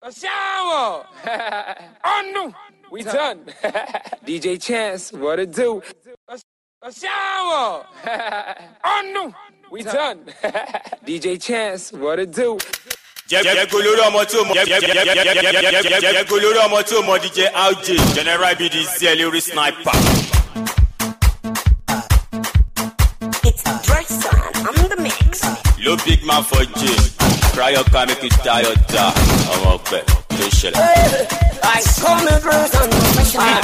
A shower! oh! We done! DJ Chance, what it do? A, a shower! oh! We done! DJ Chance, what it do? jẹ́ kó lórí ọmọ tó mọ jẹ́ kó lórí ọmọ tó mọ dj rj general bd zell lórí sniper. It's Dresson on the mix. ló big man for j Cryo come mi kí Tayo dá ọmọ ọpẹ tó ṣẹlẹ̀. Àìsọ́mi bros and professional.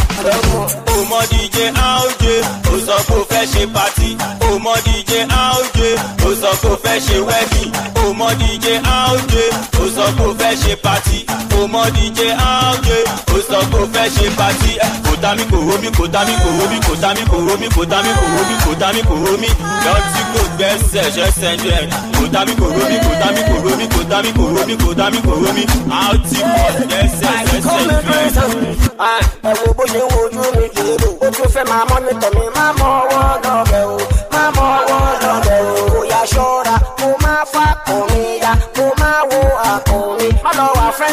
Ó mọ DJ AOJ, ó sọ pé ó fẹ́ ṣe pati. Ó mọ DJ AOJ. Ó sọ pé ó fẹ́ ṣe wedding ó mọ dj rj ó sọ pé ó fẹ́ ṣe pati ó mọ dj rj ó sọ pé ó fẹ́ ṣe pati kò tá mi kò hó mi kò tá mi kò hó mi kò tá mi kò hó mi kò tá mi kò hó mi kò tá mi kò hó mi lọ́tí kò gbẹ́sẹ̀ ṣẹ́sẹ̀ jẹ́ kò tá mi kò hó mi kò tá mi kò hó mi kò tá mi kò hó mi kò tá mi kò hó mi àti kò gbẹ́sẹ̀ ṣẹ́sẹ̀ jẹ́. Ẹ wo bó ṣe ń wojú mi kéré. Ó tún fẹ́ máa mọ́nítọ̀ mi. Má mọ ọwọ́ lọ́bẹ̀ o.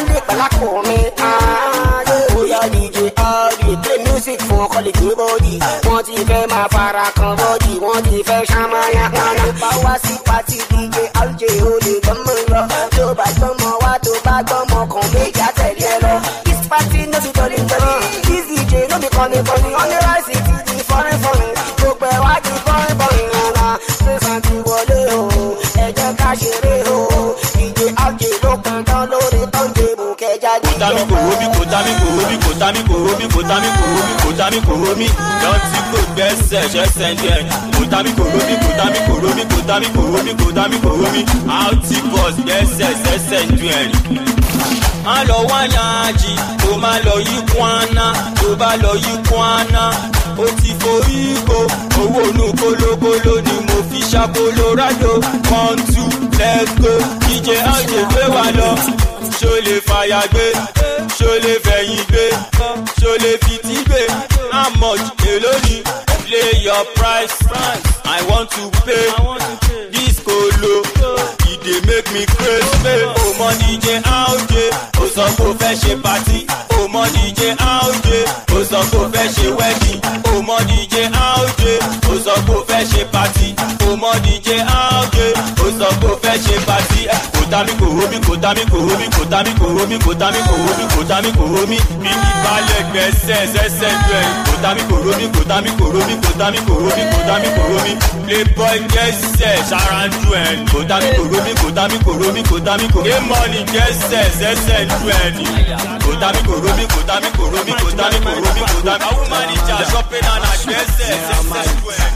lọ wà fẹ́ndì pẹ̀lá kò mi. Ayé bóyá DJ Audi. Play music ọkọlẹ̀ gbé bọ́dì. Wọ́n ti fẹ́ máa fara kan bọ́dì. Wọ́n ti fẹ́ ṣàmáyà kánà. Bá wá sí pati DJ RJ o lè gbọ́mọ lọ. Tó bá gbọ́mọ wá tó bá gbọ́mọ kan méjì àtẹ̀lé ẹ lọ. This party no be jolly jolly. This DJ no be funny funny. On the right tá mi kò hó mi kò tá mi kò hó mi kò tá mi kò hó mi kò tá mi kò hó mi kò tá mi kò hó mi. Lọ́tí kò gbẹ́sẹ̀ ṣẹ́sẹ̀ ń jẹ́. Kò tá mi kò hó mi kò tá mi kò hó mi kò tá mi kò hó mi kò tá mi. Kò hó mi àti bọ́s má lọ wá yáàjì tó má lọ yí kwana tó bá lọ yí kwana ó ti forí ko owó inú kólókóló ni mo fi ṣàkóló rádò one two let's ṣó lè fàyà gbé? Ṣó lè fẹ̀yìn gbé? Ṣó lè fìtí gbé? How much èló ni play your price. I want to pay. This kolo e dey make me craze o mọ dj rj o sọ pé o fẹ́ ṣe party. O mọ dj rj o sọ pé o fẹ́ ṣe wedding. O mọ dj rj o sọ pé o fẹ́ ṣe party. O mọ dj rj o sọ pé o fẹ́ ṣe party ta mi kò romi kò ta mi kò romi kò ta mi kò romi kò ta mi kò romi kò ta mi kò romi mi kì balẹ̀ gbẹ̀sẹ̀ sẹ́sẹ̀ jọ ẹ̀ kò ta mi kò romi kò ta mi kò romi kò ta mi kò romi kò ta mi kò romi playboy gẹ̀sẹ̀ ṣaranjú ẹ̀ kò ta mi kò romi kò ta mi kò romi kò ta mi gẹ̀sẹ̀ sẹ́sẹ̀ jọ ẹ̀ ni kò ta mi kò romi kò ta mi kò romi kò ta mi kò romi kò ta mi àwọn máa gẹ̀sẹ̀ sẹ́sẹ̀ jọ ẹ̀.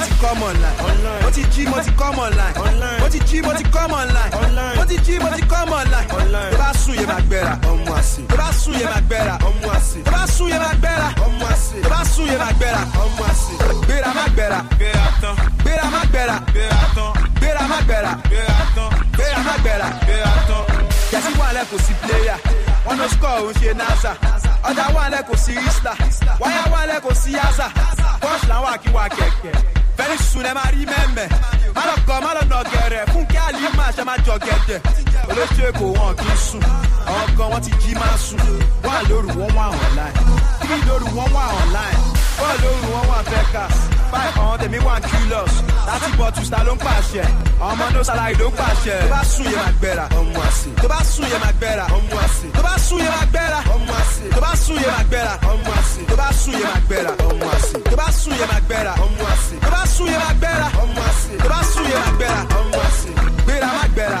Mo máa jí mo ti jí mo ti come online? Mo ti jí mo ti come online? Mo ti jí mo ti come online? Mo ti jí mo ti come online? Tó bá sùn yé máa gbéra ọmọ àsè tó bá sùn yé máa gbéra ọmọ àsè tó bá sùn yé máa gbéra ọmọ àsè tó bá sùn yé máa gbéra ọmọ àsè gbéra má gbéra gbéra tán. Gbéra má gbéra gbéra tán. Gbéra má gbéra gbéra tán. Gbéra má gbéra gbéra tán. yàtí wà lẹ kò sí pléyà wọn ló score òun ṣe nasa. Ọjà wà lẹ kò sí ista wáyà wà lẹ kò sí yaza bọ́ọ̀ṣì làwọn àkíwá kẹ̀kẹ́. Fẹ́ni sùn lẹ́ máa rí mẹ́mẹ́. Má lọ gọ má lọ nà gẹ̀rẹ̀ fún kí àlì máa ṣe máa jọ gẹ̀dẹ̀. Olóṣèlú èkó wọn kì í sùn. Àwọn wọn ti jí máa sùn. Wọn lóru wọn wà online. Kí lóru wọn wà online wọn lóru wọn wà fẹ́kàs báyìí àwọn tèmi wà ń kílọ̀s láti bọ̀tù ta ló ń pàṣẹ. Ọmọ ní sàlàyé ló ń pàṣẹ. Tó bá sùn yé máa gbẹ̀rà ọmọ àṣẹ. Tó bá sùn yé máa gbẹ̀rà ọmọ àṣẹ. Tó bá sùn yé máa gbẹ̀rà ọmọ àṣẹ. Tó bá sùn yé máa gbẹ̀rà ọmọ àṣẹ. Tó bá sùn yé máa gbẹ̀rà ọmọ àṣẹ. Tó bá sùn yé máa gbẹ̀rà ọmọ àṣẹ. Tó bá sùn yé máa gbẹ̀rà ọmọ àṣẹ. Tó bá sùn yé máa gbẹ̀rà ọmọ àṣẹ. Gbéra má gbéra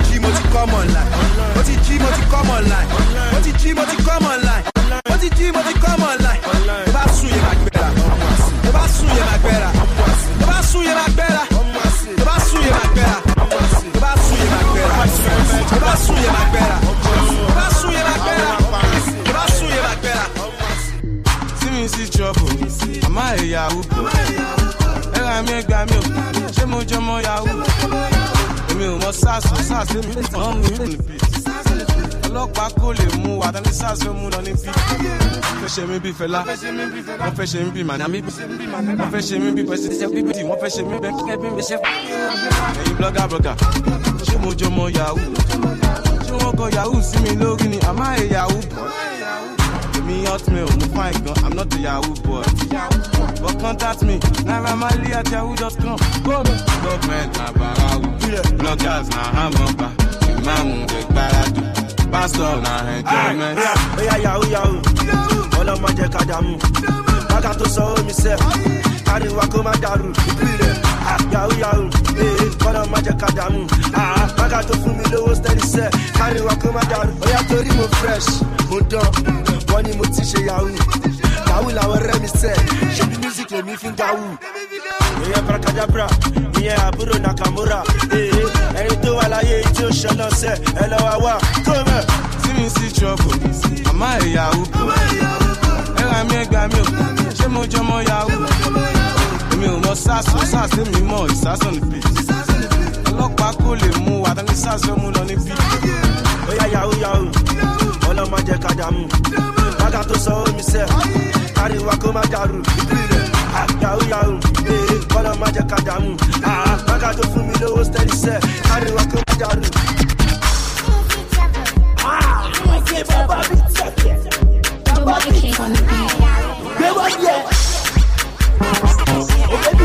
come online? Mo ti jí mo ti come online? Mo ti jí mo ti come online? Mo ti jí mo ti come online? Tó bá sùn yẹn máa gbéra. Tó bá sùn yẹn máa gbéra. Tó bá sùn yẹn máa gbéra. Tó bá sùn yẹn máa gbéra. Tó bá sùn yẹn máa gbéra. Tó bá sùn yẹn máa gbéra. Tó bá sùn yẹn máa gbéra. Tó bá sùn yẹn máa gbéra. See me see trouble, àmọ́ ẹ̀yà àwùjọ. Ẹ̀rọ mi gbà mí o, ṣé mo jọmọ yahoo? Èmi ò mọ sars sars mi ò ní bí. ọlọ́pàá kò lè mú wa tani sars fẹ́ mú lọ ní bí. wọ́n fẹ́ ṣe mí bí fẹlá wọ́n fẹ́ ṣe mí bí màdàmí wọ́n fẹ́ ṣe mí bí bíbí wọ́n fẹ́ ṣe mí bẹ́ẹ̀ kíkẹ́ bí mi ṣe. ẹ̀yin ṣé mo jọ mọ yahoo. ṣé wọ́n kọ yahoo sí mi lórí ni àmọ́ ẹ̀ yahoo bọ̀. Èmi hotmail mo fine gan i'm not a yahoo boy. but contact me. Naira marley at yahoo.com. government na barawu bloggers na hamburger ìmáàmù ẹgbàrádù pastor na enjoyment. Oya yahoo yahoo, ọlọ́mọ jẹ ká dààmú. Bága tó sọ omi sẹ́, káríwá kó má dàrú. Ah, yahoo yahoo, ee ọlọ́mọ jẹ ká dààmú. Ah, Bága tó fún mi lówó steady sẹ́, káríwá kó má dàrú. Oya torí mo fresh, mo dán, wọ́n ní mo ti ṣe yahoo. Yahoo làwọn ọ̀rẹ́ mi sẹ́, ṣèbí music lèmi fi ń gawú. Ìyẹn Brakadabra, ìyẹn àbúrò Nakamura. Ee ẹni tó wà láyé tí ó ṣẹlẹ̀ sẹ́, ẹ lọ wá wá, kó mẹ́. see me see trouble àmọ́ boy. ẹ ra mi ẹ gbà mí o ṣé mo jọ mọ yahoo. Èmi ò mọ sars o sars èmi mọ ìsásàn níbí. ọlọ́pàá kò lè mú wa tani sars fẹ́ mú lọ ní bí. Oya yahoo yahoo, ọlọ́mọ jẹ ká dààmú. Bága tó sọ omi sẹ́, káríwá kó má dàrú. Ìpìlẹ̀ ah, yahoo yahoo, ee ọlọ́mọ jẹ ká dààmú. Ah, Bága tó fún mi lówó steady sẹ́, káríwá kó má dàrú. Shower!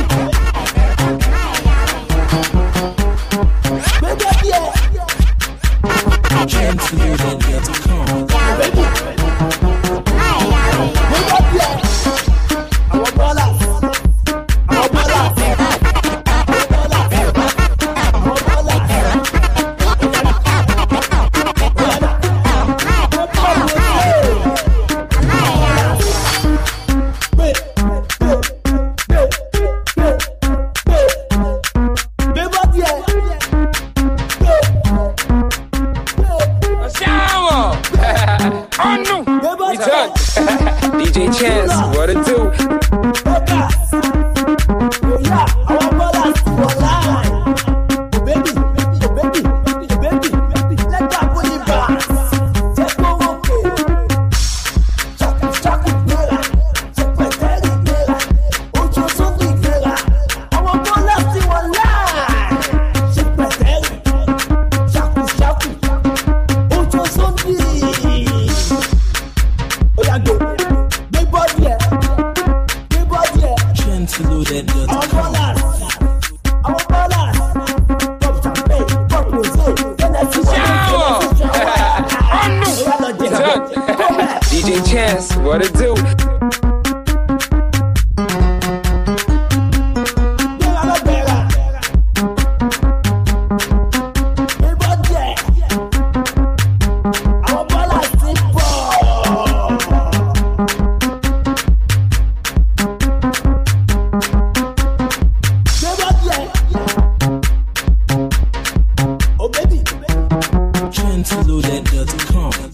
Shower!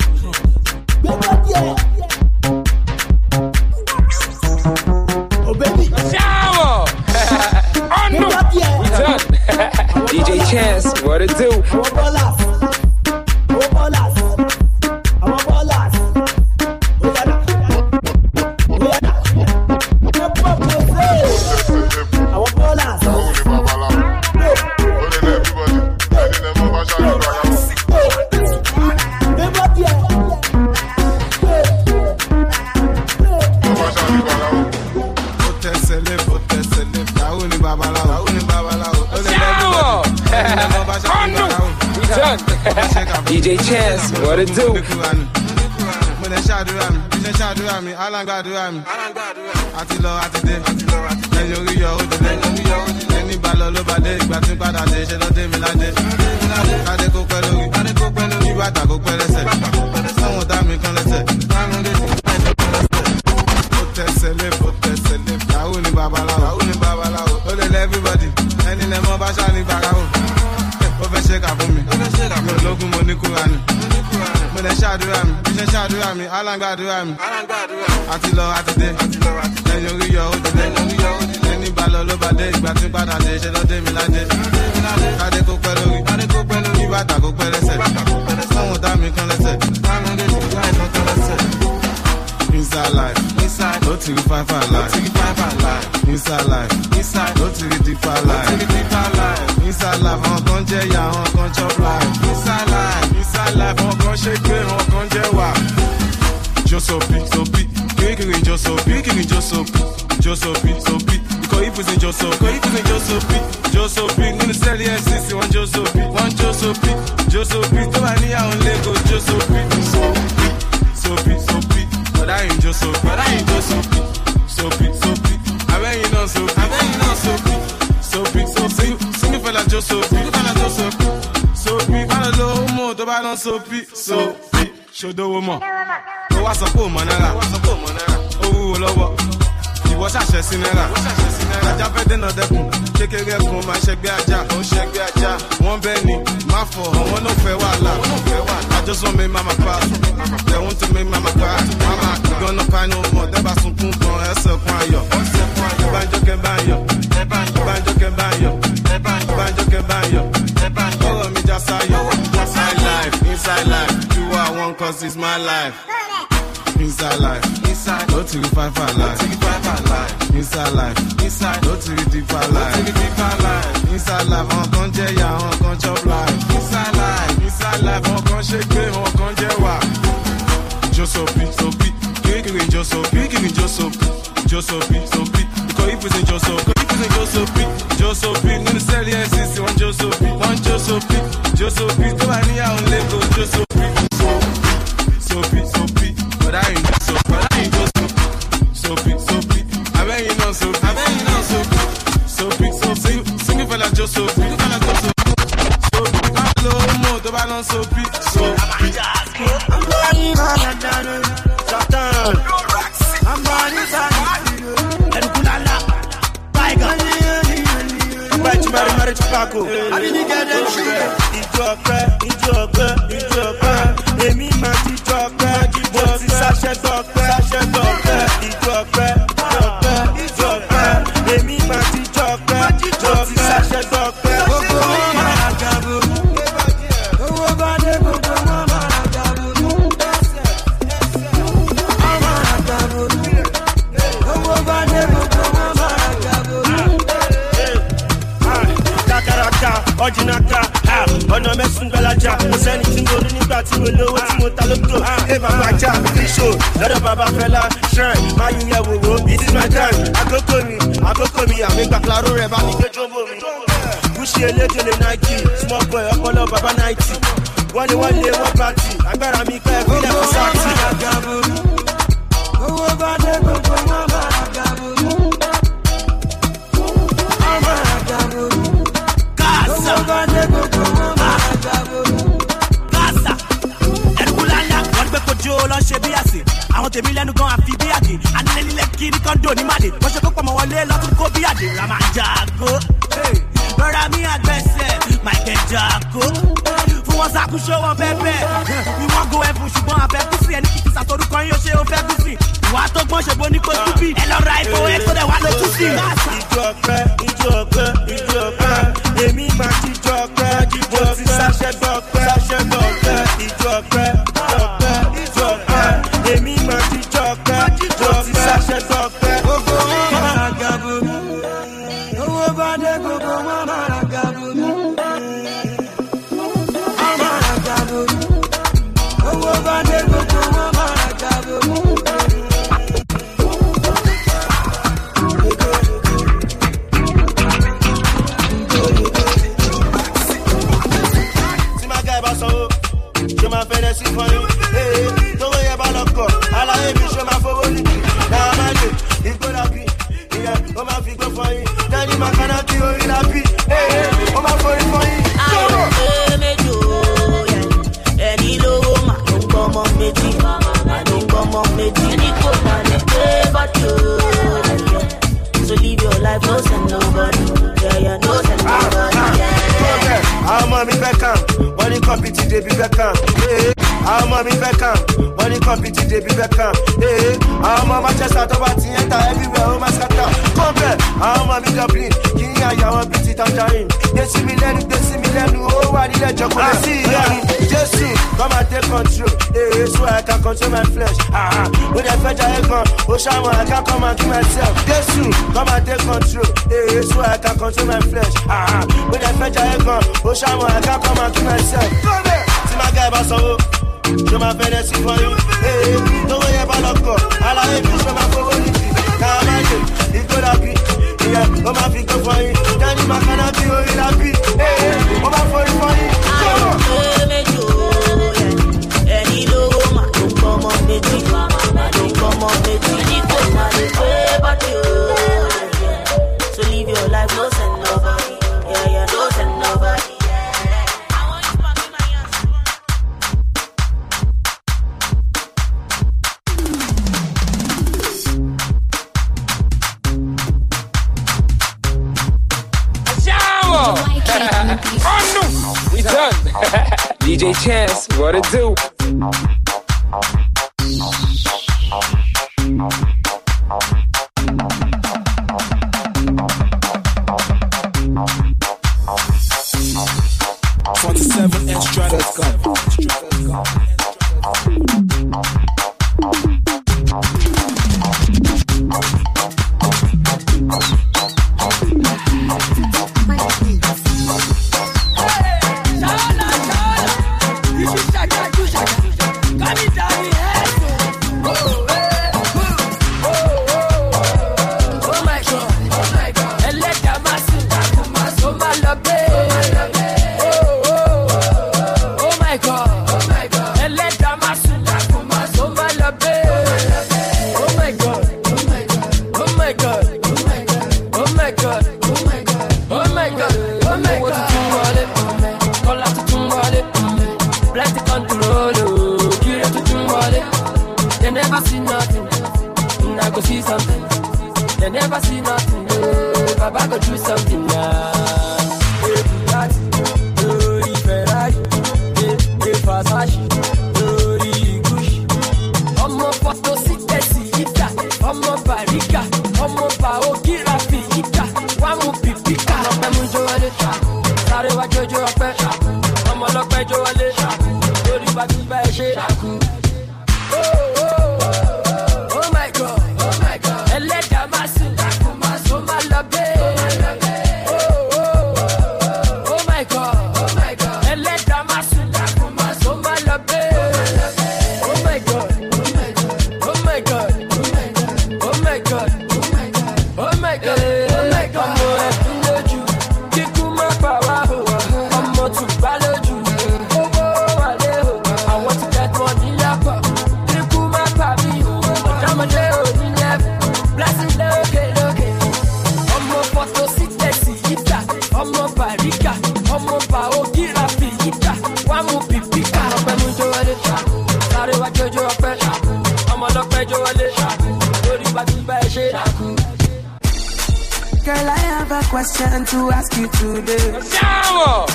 Mi alágbàdúrà mi. Àti lọ àti dé. Lẹ́yìn orí yọ ó délé ẹni bá lọ ló bá dé. Ìgbà tí padà dé ṣe lọ́dé mi ládé. Kádé kó pẹ́ lórí. Bàtà kó pẹ́ lẹ́sẹ̀. Sọ́wọ́n dá mi kan lẹ́sẹ̀. Ó tẹsẹ̀ lé ó tẹsẹ̀ lé. Yahoo ni babaláwo. Ó lè lẹ́ everybody. Ẹni lẹ́ mọ́ bá ṣá ní ó fẹ́ ṣe kà mi. Mi ò mo ní kúra mo lè ṣàdúrà mi. Bí ṣe ṣàdúrà àti lọ àti dé lẹ́yìn orí yọ ó délé dé ìgbà tí padà dé ṣe lọ́dé mi ládé. kádé kó pẹ́ lórí bàtà kó pẹ́ lẹ́sẹ̀. sọ́hun dá mi kan lẹ́sẹ̀. inside life ló ti rí five five life. inside life ló ti rí deeper life. inside life àwọn kan jẹ́ ìyá àwọn kan chop life. inside life inside life àwọn kan ṣe gbé àwọn kan jẹ́ wà. Josopi, sopi, kékeré Josopi, kékeré Josopi, Josopi, sopi, ikọ̀ ìfúnṣe Josopi, ikọ̀ ìfúnṣe Josopi, Josopi, nínú sẹ́ẹ̀lì FCC wọ́n Josopi, wọ́n Josopi, Josopi, tó bá níyàwó Lagos Josopi, sopi, sopi, sopi, bọ̀dá yìí Josopi, bọ̀dá yìí Josopi, sopi, sopi, abẹ́yìn náà sopi, abẹ́yìn náà sopi, sopi, sopi, sinmi fẹ́lá Josopi, sinmi fẹ́lá Josopi, sopi, bá lọ lọ́wọ́ mọ́ tó bá lọ sopi, sopi, ṣòdowó mọ̀ ó wá sọ pé ò mọ náírà ó wúwo lọ́wọ́ ìwọ ṣàṣẹ sí náírà ajá fẹ́ dènà dẹkùn kékeré kun máa ṣẹgbẹ́ ajá wọ́n bẹ́ẹ̀ ni má fọ àwọn náà fẹ́ wàhálà àjọsọ mi máa ma pa tẹ̀hún tó mi máa ma pa máma ìgbọ́nà pàánù mọ̀ dẹ́gbà sunkún kan ẹsẹ̀ kun ayọ̀ ìbánjọ́ kẹ́ bá yọ̀ ìbánjọ́ kẹ́ bá yọ̀ ìbánjọ́ kẹ́ bá yọ̀ ọ̀rọ̀ mi já sáyọ̀ life inside life. Do what I want cause it's my life. Inside life, inside, no to the five five life. Inside life, inside, no to the deeper life. Inside life, àwọn kan jẹ́ ìyá, àwọn kan chop life. Inside life, inside life, àwọn kan ṣe gbé, àwọn kan jẹ́ wà. Josopi, sopi, kékeré Josopi, kékeré Josopi, Josopi, sopi, ìfúnṣe Josopi, ìfúnṣe Josopi, Josopi, nínú sẹ́ẹ̀lì FCC wọ́n Josopi, wọ́n Josopi, Josopi, tó bá níyàwó Lagos Josopi, sopi, sopi, bọ̀dá yìí Josopi, bọ̀dá yìí Josopi, sopi, sopi, abẹ́yìn náà sopi, abẹ́yìn náà sopi, sopi, sopi, sinmi fẹ́lá Josopi, sinmi fẹ́lá Josopi, sopi, bá lọ mọ̀ tó bá lọ sopi, sopi. Mẹ́rin mẹ́rin ti pàkó. Ìjọ ọpẹ́, ìjọ ọpẹ́, ìjọ ọpẹ́. Èmi máa ti jọ ọpẹ́. Mo ti ṣàṣẹ tí mo lówó tí mo ta lóko. Ẹ bàbá ajá fíṣò lọ́dọ̀ bàbá fẹ́lá shrine máa yí yẹ wòwò it is my time. Àkókò mi àkókò mi àmì gbàgbárò rẹ̀ bá mi gbé jọ́mbò mi. gúúsì eléjòlè nike small boy ọpọlọ bàbá ninety wọ́n ní wọ́n lé wọ́n pàtì agbára mi kẹ́ ẹ̀ fílẹ̀ fún sáàtì. Kọńdò ní màdè wọn ṣe kó pọmọ wọlé lọtún kó bí àdè ramajago rọra mi àgbẹsẹ michael jago. Fún wọn ṣàkóso wọn bẹbẹ ìwọn go ẹfun ṣùgbọ́n àfẹkùsì ẹni kìkì sàtọrúkọ ó ṣe ó fẹ kùsì ìwà tó gbọ́n ṣe bó ní kó túbì ẹ lọ ra ìfowó ẹ tó dẹ̀ wá ló tún sí. ìjọ wọ́n kọ́mpìtì débi kàn ee àwọn ọmọ manchester tó bá ti yẹn ta everywhere ó máa ṣàtà kọ́ńbẹ̀ àwọn ọmọ mi dublin tangerine. They see me lẹ́nu, they see me lẹ́nu, ó wà nílẹ̀ chocolate. I see ya. Jésù, come and take control. Hey, so I can control my flesh. Ó dẹ̀ fẹ́ jayé gan, ó ṣàwọn I can come and kill myself. Jésù, come and take control. Hey, so I can control my flesh. Ó dẹ̀ fẹ́ jayé gan, ó ṣàwọn I can come and kill myself. Tí máa gá ẹ bá sanwó, ṣé máa fẹ́ sí fún yín? Ee, lówó yẹn bá lọ kọ̀, aláyé mi ṣe máa fowó níbi. Káà máa yè, ìgbóná bí, ìyẹn ó máa fi gbó fún yín. Dání máa kaná bí orí la bí. Ee, ó máa forí fún yín. Sọ̀rọ̀. Ayọ̀ méjì o, ẹni lówó mà ló ń gbọ́mọ méjì, mà ló ń gbọ́mọ méjì. Ní DJ Chance, what it do? Ọmọ bàríkà, ọmọ bàókìrà fi yíká, wá mú pìpíkà. Ọpẹ́ mú jó wọlé, sáré wá jójó ọpẹ́, ọmọ ọlọ́pẹ́ jó wọlé, lórí bá a to ask you today. Shower!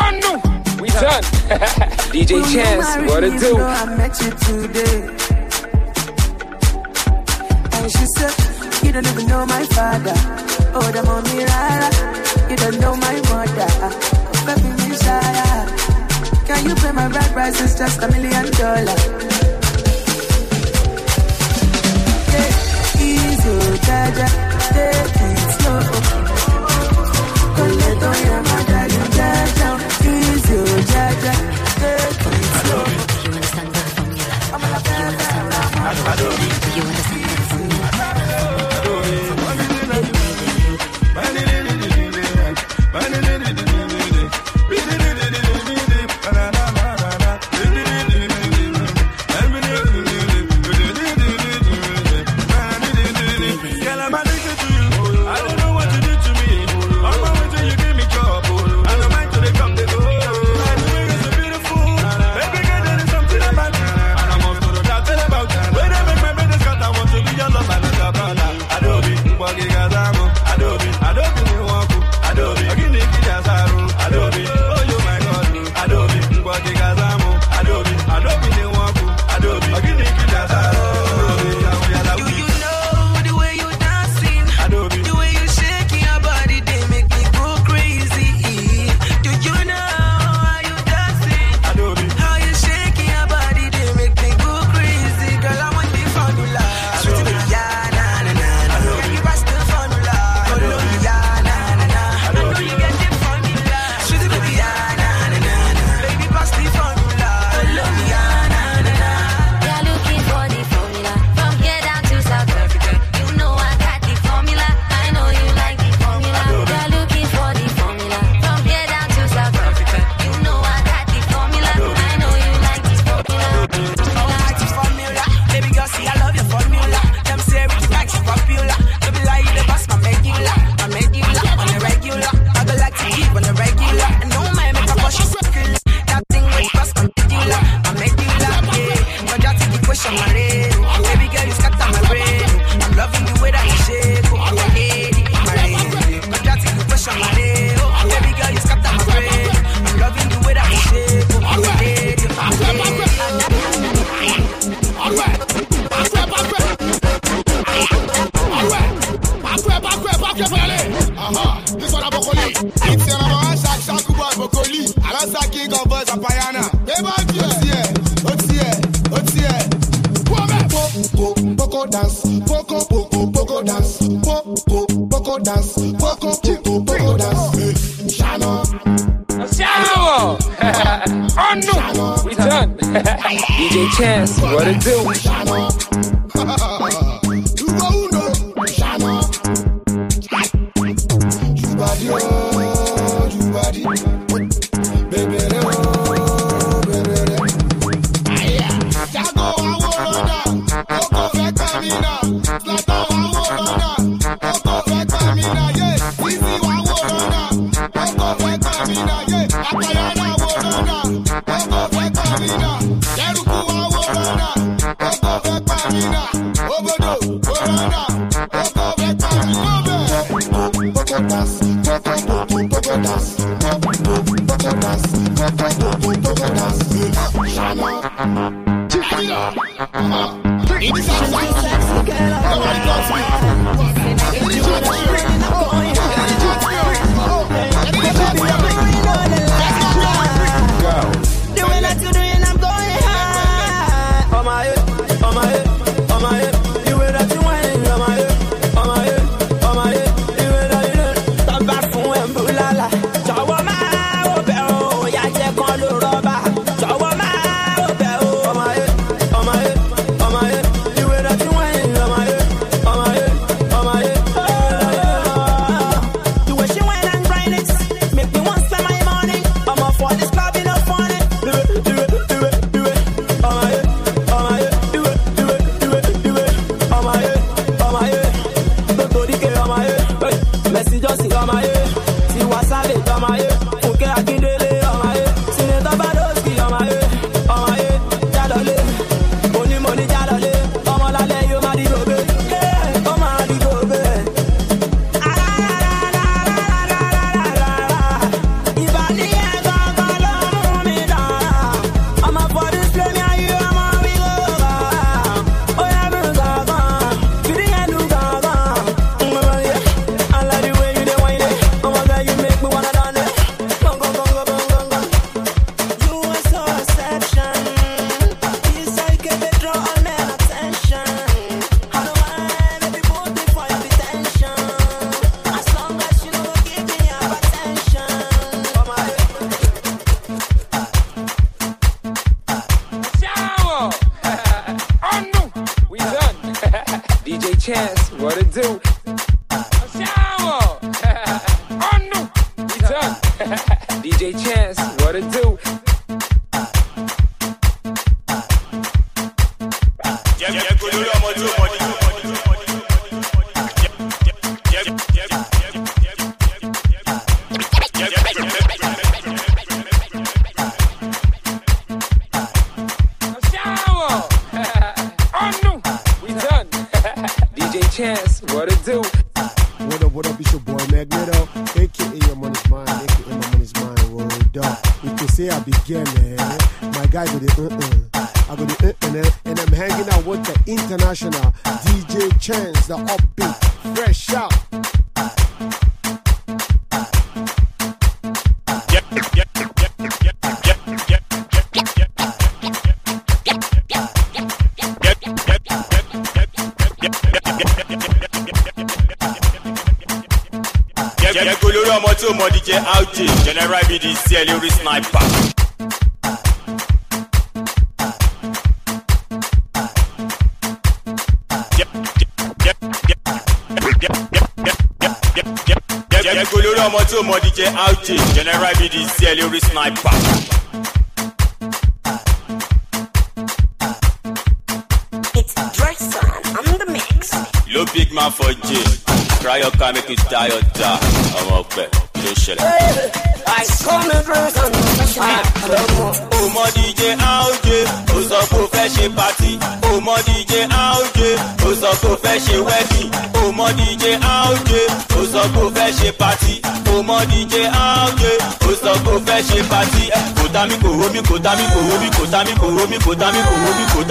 oh no! We done. DJ Chance, what it do? I met you today.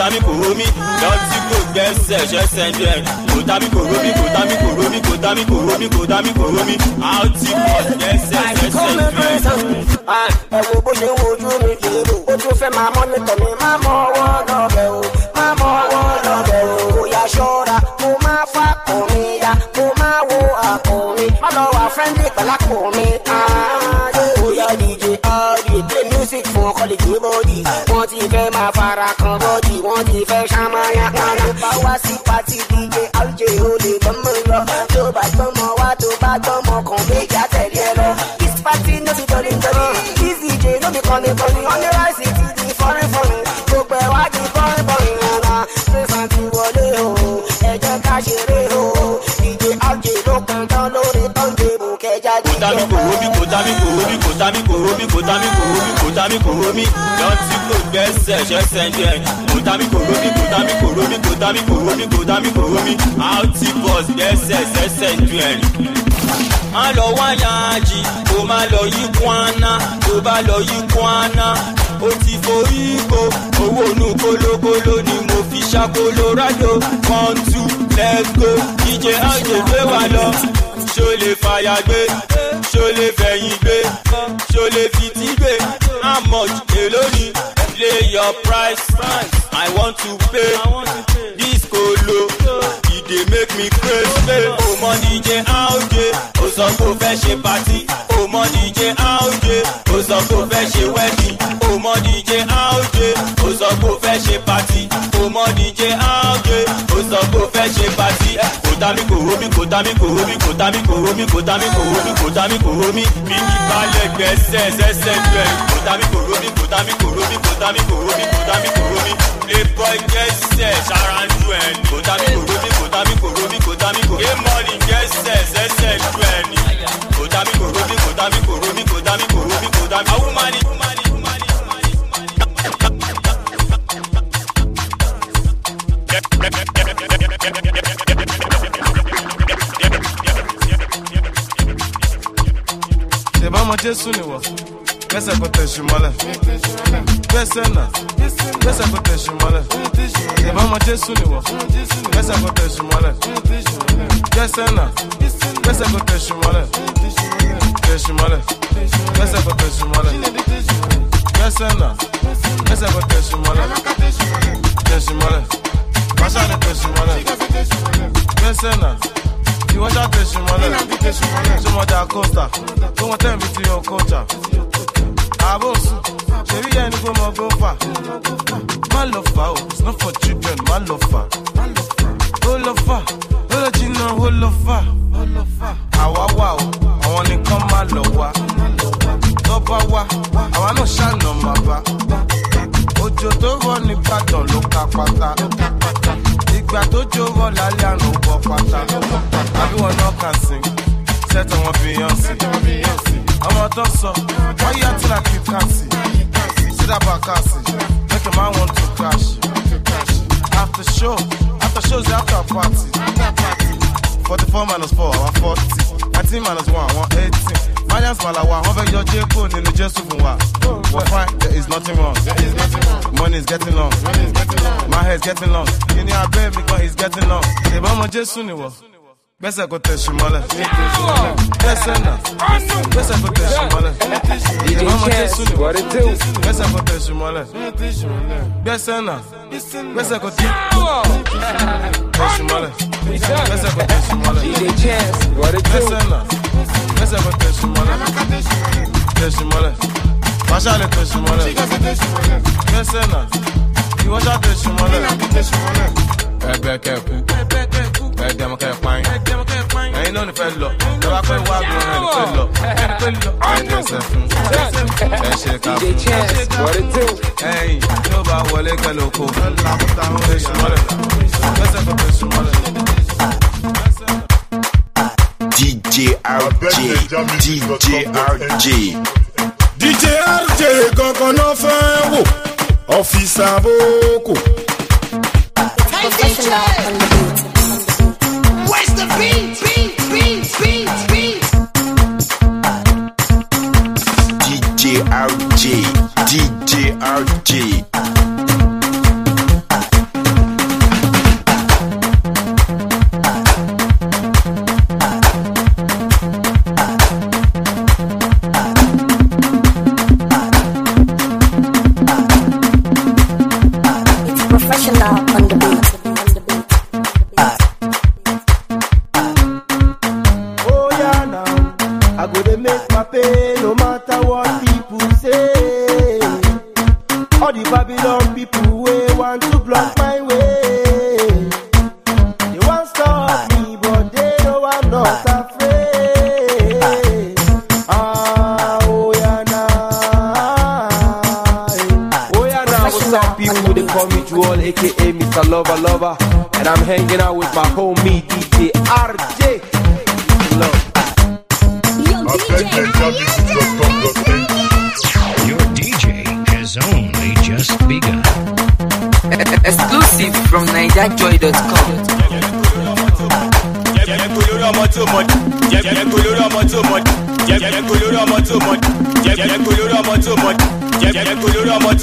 Tá mi. Kò rómi lọ́tí kò gbẹ́sẹ̀ ṣẹ́sẹ̀ jẹ. Kò tá mi kò rómi kò tá mi kò rómi kò tá mi kò rómi kò tá mi. Kò rómi áótí kò gbẹ́sẹ̀ ṣẹ́sẹ̀ jẹ. ẹ wo bó ṣe ń wojú mi ó tún fẹ́ máa mọ́nítọ̀ mi má mọ ọwọ́ lọ́bẹ̀ o. Má mọ ọwọ́ lọ́bẹ̀ o. Kò yá ṣọ́ra mo máa fa mi ya. Mo máa wo àpò mi. Má lọ wà fẹ́ndì pẹ̀lápò mi. ó yá dj audio play music fún ọkọ lè gbé bọ́ọ̀dì wọ́n ti fẹ́ máa fara bọ́ọ̀dì wọ́n ti fẹ́ ṣàmáyà kánà kò rómi kò tá mi kò rómi kò tá mi. Lọ́tí kò gbẹ́sẹ̀ jẹ. Kò tá mi kò rómi kò tá mi kò rómi kò tá mi kò rómi kò tá mi áótí bọ́s gbẹ́sẹ̀ má lọ wáyàjì kó má lọ yí kwana tó bá lọ yí kwana ó ti forí ko. Owó nu kólókóló ni mo fi ṣàkóló rájò one two let's go. Dj àjò gbé wa lọ. Ṣó lè fàyà gbé? Ṣó lè fẹ̀yìn gbé? Ṣó lè how much èló ni play your price. I want to pay. This kolo e dey make me craze o mọ dj aoje o sọ o fẹ́ ṣe party. O mọ dj aoje o sọ o fẹ́ ṣe wedding. O mọ dj aoje o sọ o fẹ́ ṣe party. O mọ dj aoje o sọ o fẹ́ ṣe party ta mi kò romi kò ta mi kò romi kò ta mi kò romi kò ta mi kò romi kò ta mi kò romi mi kì balẹ̀ gbẹ́sẹ̀ sẹ́sẹ̀ ju ẹ̀ kò ta romi kò ta mi romi kò ta mi romi kò ta mi romi. ebo ẹgẹ sẹ̀ ṣara ju ẹ̀ kò ta mi romi. Ṣèbá ọmọ jésù nìwọ gbẹsẹ kò tẹsí mọlẹ. Gbẹsẹ náà. Gbẹsẹ kò tẹsí mọlẹ. Ṣèbá ọmọ jésù nìwọ gbẹsẹ kò tẹsí mọlẹ. Gbẹsẹ náà. Gbẹsẹ kò tẹsí mọlẹ. Tẹsí mọlẹ. Gbẹsẹ kò tẹsí mọlẹ. Gbẹsẹ náà. Gbẹsẹ kò tẹsí mọlẹ. Tẹsí mọlẹ. Pàṣẹ ni tẹsí mọlẹ gbẹsẹ náà ìwọ ṣá tẹsí mọlẹ sọmọdà costa tó wọn tẹ̀ mí ti yọ kọjá àbòsùn ṣèbí yẹn ni kò mọ gófà má lọ fà o it's not for children má lọ fà. Ó lọ fà ó lọ jìnnà ó lọ fà. Àwa wà o àwọn nìkan má lọ wá. Bá wá àwa náà ṣàna máa bá. Òjò tó rọ nìbàdàn ló ká pátá ìgbà tó jó rọ lálẹ́ àná bọ́ pátá àbí wọn náà kàn sí? Sẹ́tọ̀ wọn fi yàn sí. Ọmọ tó sọ wọ́n yá tí like you can see see that back can make a man want to crash. After show after show is after party forty four minus four àwọn forty. Nineteen minus one àwọn eighteen finance malawa wọn fẹ́ yọ jẹ́kọ̀ nínú jésù fún wa. But fine there is nothing wrong. Money is getting long. My is getting long. Kí ni abẹ́ mi is getting long. Ìbọn ọmọ jésù ni wọ. Gbẹ́sẹ̀ kò tẹ̀sí mọ́lẹ̀. Gbẹ́sẹ̀ náà. Gbẹ́sẹ̀ kò tẹ̀sí mọ́lẹ̀. Ìbọn ọmọ jésù ni gbẹ́sẹ̀ kò tẹ̀sí mọ́lẹ̀ gbẹ́sẹ̀ kò tẹ̀sí mọ́lẹ̀ gbẹ́sẹ̀ náà gbẹ́sẹ̀ kò tẹ̀sí mọ́lẹ̀ tẹ̀sí mọ́lẹ̀ wàṣà lè tẹ̀sí mọ́lẹ̀ gbẹ́sẹ̀ náà ìwọ́ṣà tẹ̀sí mọ́lẹ̀ ẹgbẹ́ kẹ́kù ẹ̀dẹ̀mọ̀ kẹ́ pààyàn ẹ̀yin náà ní fẹ́ lọ. Ìjọba pé wá gbọ́n ẹ̀ ní fẹ́ lọ. Ẹ̀ lọ ẹ̀dẹ̀sẹ̀ fún. Ẹ̀ ṣe ká fún. ẹ̀yin yóò bá wọlé kẹlẹ́ oko tẹ̀sí mọ́lẹ̀ gbẹ́sẹ̀ kò tẹ̀sí mọ́lẹ̀. DJ RJ, DJ RJ. DJ RJ gangan náà fẹ́ wò. Ọ́fíìsì àbókò. Where's the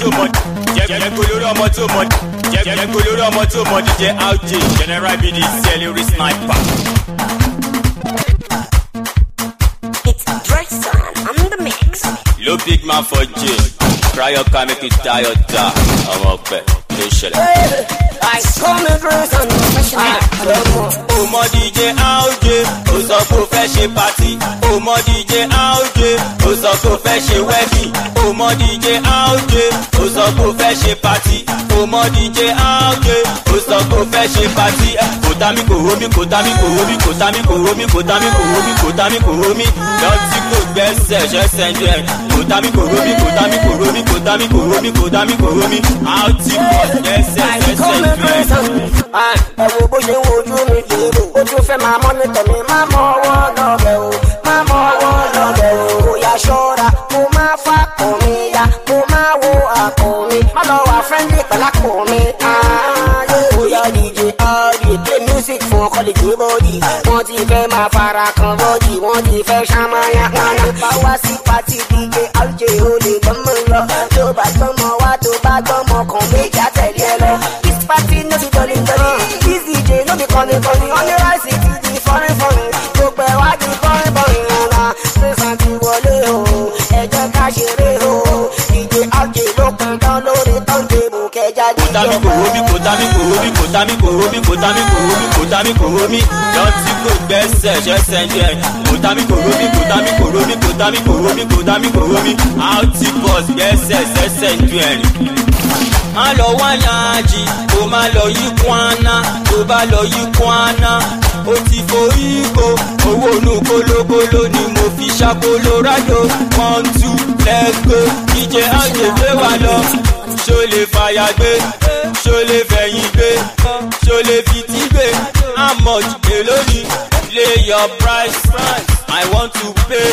tó mọ̀ jẹ́ jẹ́ kó lórí ọmọ tó mọ̀ jẹ́ jẹ́ kó lórí ọmọ tó mọ̀ DJ RJ General BD Celery Sniper. It's Dresson on the mix. Low big man for jail. Cry your car, make it die or die. Ọmọ ọpẹ ló ṣẹlẹ̀. I come in person, ó mọ dj RJ ó sọ pé ó fẹ́ ṣe pati ó mọ dj RJ ó sọ pé ó fẹ́ ṣe wedding ó mọ dj RJ ó sọ pé ó fẹ́ ṣe pati ó mọ dj RJ ó sọ pé ó fẹ́ ṣe pati kò tá mi kò hó mi kò tá mi kò hó mi kò tá mi kò hó mi kò tá mi kò hó mi kò tá mi kò hó mi lọ́tí kò gbẹ́sẹ̀ ṣẹ́sẹ̀ jẹ́ kò tá mi kò hó mi kò tá mi kò hó mi kò tá mi kò hó mi kò tá mi kò hó mi àti kò gbẹ́sẹ̀ ṣẹ́sẹ̀ jẹ́. ẹ wo bó ṣe ń wojú mi kéré ó tún fẹ́ máa mọ́nítọ̀ mi má mọ ọwọ́ lọ́bẹ̀ o má mọ ọwọ́ lọ́bẹ̀ o kò yá ṣọ́ra. Kó má fà kàn mí ya kó má wo àpò mi. Má lọ wà fẹ́ndì pẹ̀lápò mi. ayé ó yá díje ayé play music fún gbé bọ́ọ̀dì wọ́n ti fẹ́ máa fara kan bọ́ọ̀dì wọ́n ti fẹ́ ṣàmáyà. Kánà bá wá sí pati díje alje ó lè gbọ́mọ lọ. Tó bá gbọ́mọ wá tó bá gbọ́mọ kan méjì àtẹ̀lé ẹ lọ. this party no be dolly dolly this dj no be kọ́ni kọ́ni kékeré o ìjẹ àjẹ ló kàn dán lórí tọ́jú mú kẹjá ní ìjọba. kò tami kò tami kò omi kò tami kò omi kò tami kò omi kò tami kò omi lọ́tí kò gbẹ́sẹ̀ ṣẹ́sẹ̀ jẹ kò tami kò omi kò tami kò omi kò tami kò omi kò tami kò gbẹ́sẹ̀ ṣẹ́sẹ̀ jẹ má lọ wá yáàjì kó má lọ yí kwana tó bá lọ yí kwana. Ó ti forí ko owó inú kólókóló ni mo fi ṣàkólórádò one two let's go. Díje àjèjé wa lọ. Ṣó lè fàyà gbé ṣó lè fẹ̀yìn gbé ṣó lè fìtí gbé. How much èló ni? Lay your price. I want to pay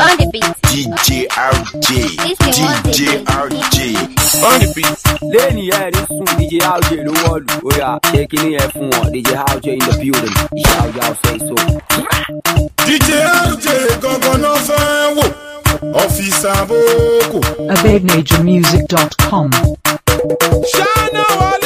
on the beat. DJ RJ, DJ RJ. on the beat. lẹ́yìn ẹ̀ ní sùn dj rj ló wọ́ọ̀lù ó yà ṣé kíní yẹn fún wọn dj rj in the building yàwó yàwó say so. DJ RJ gangan náà fẹ́ wò ọ́fíìsì àbókò. AbabeNaturMusic.com. Shana Wale,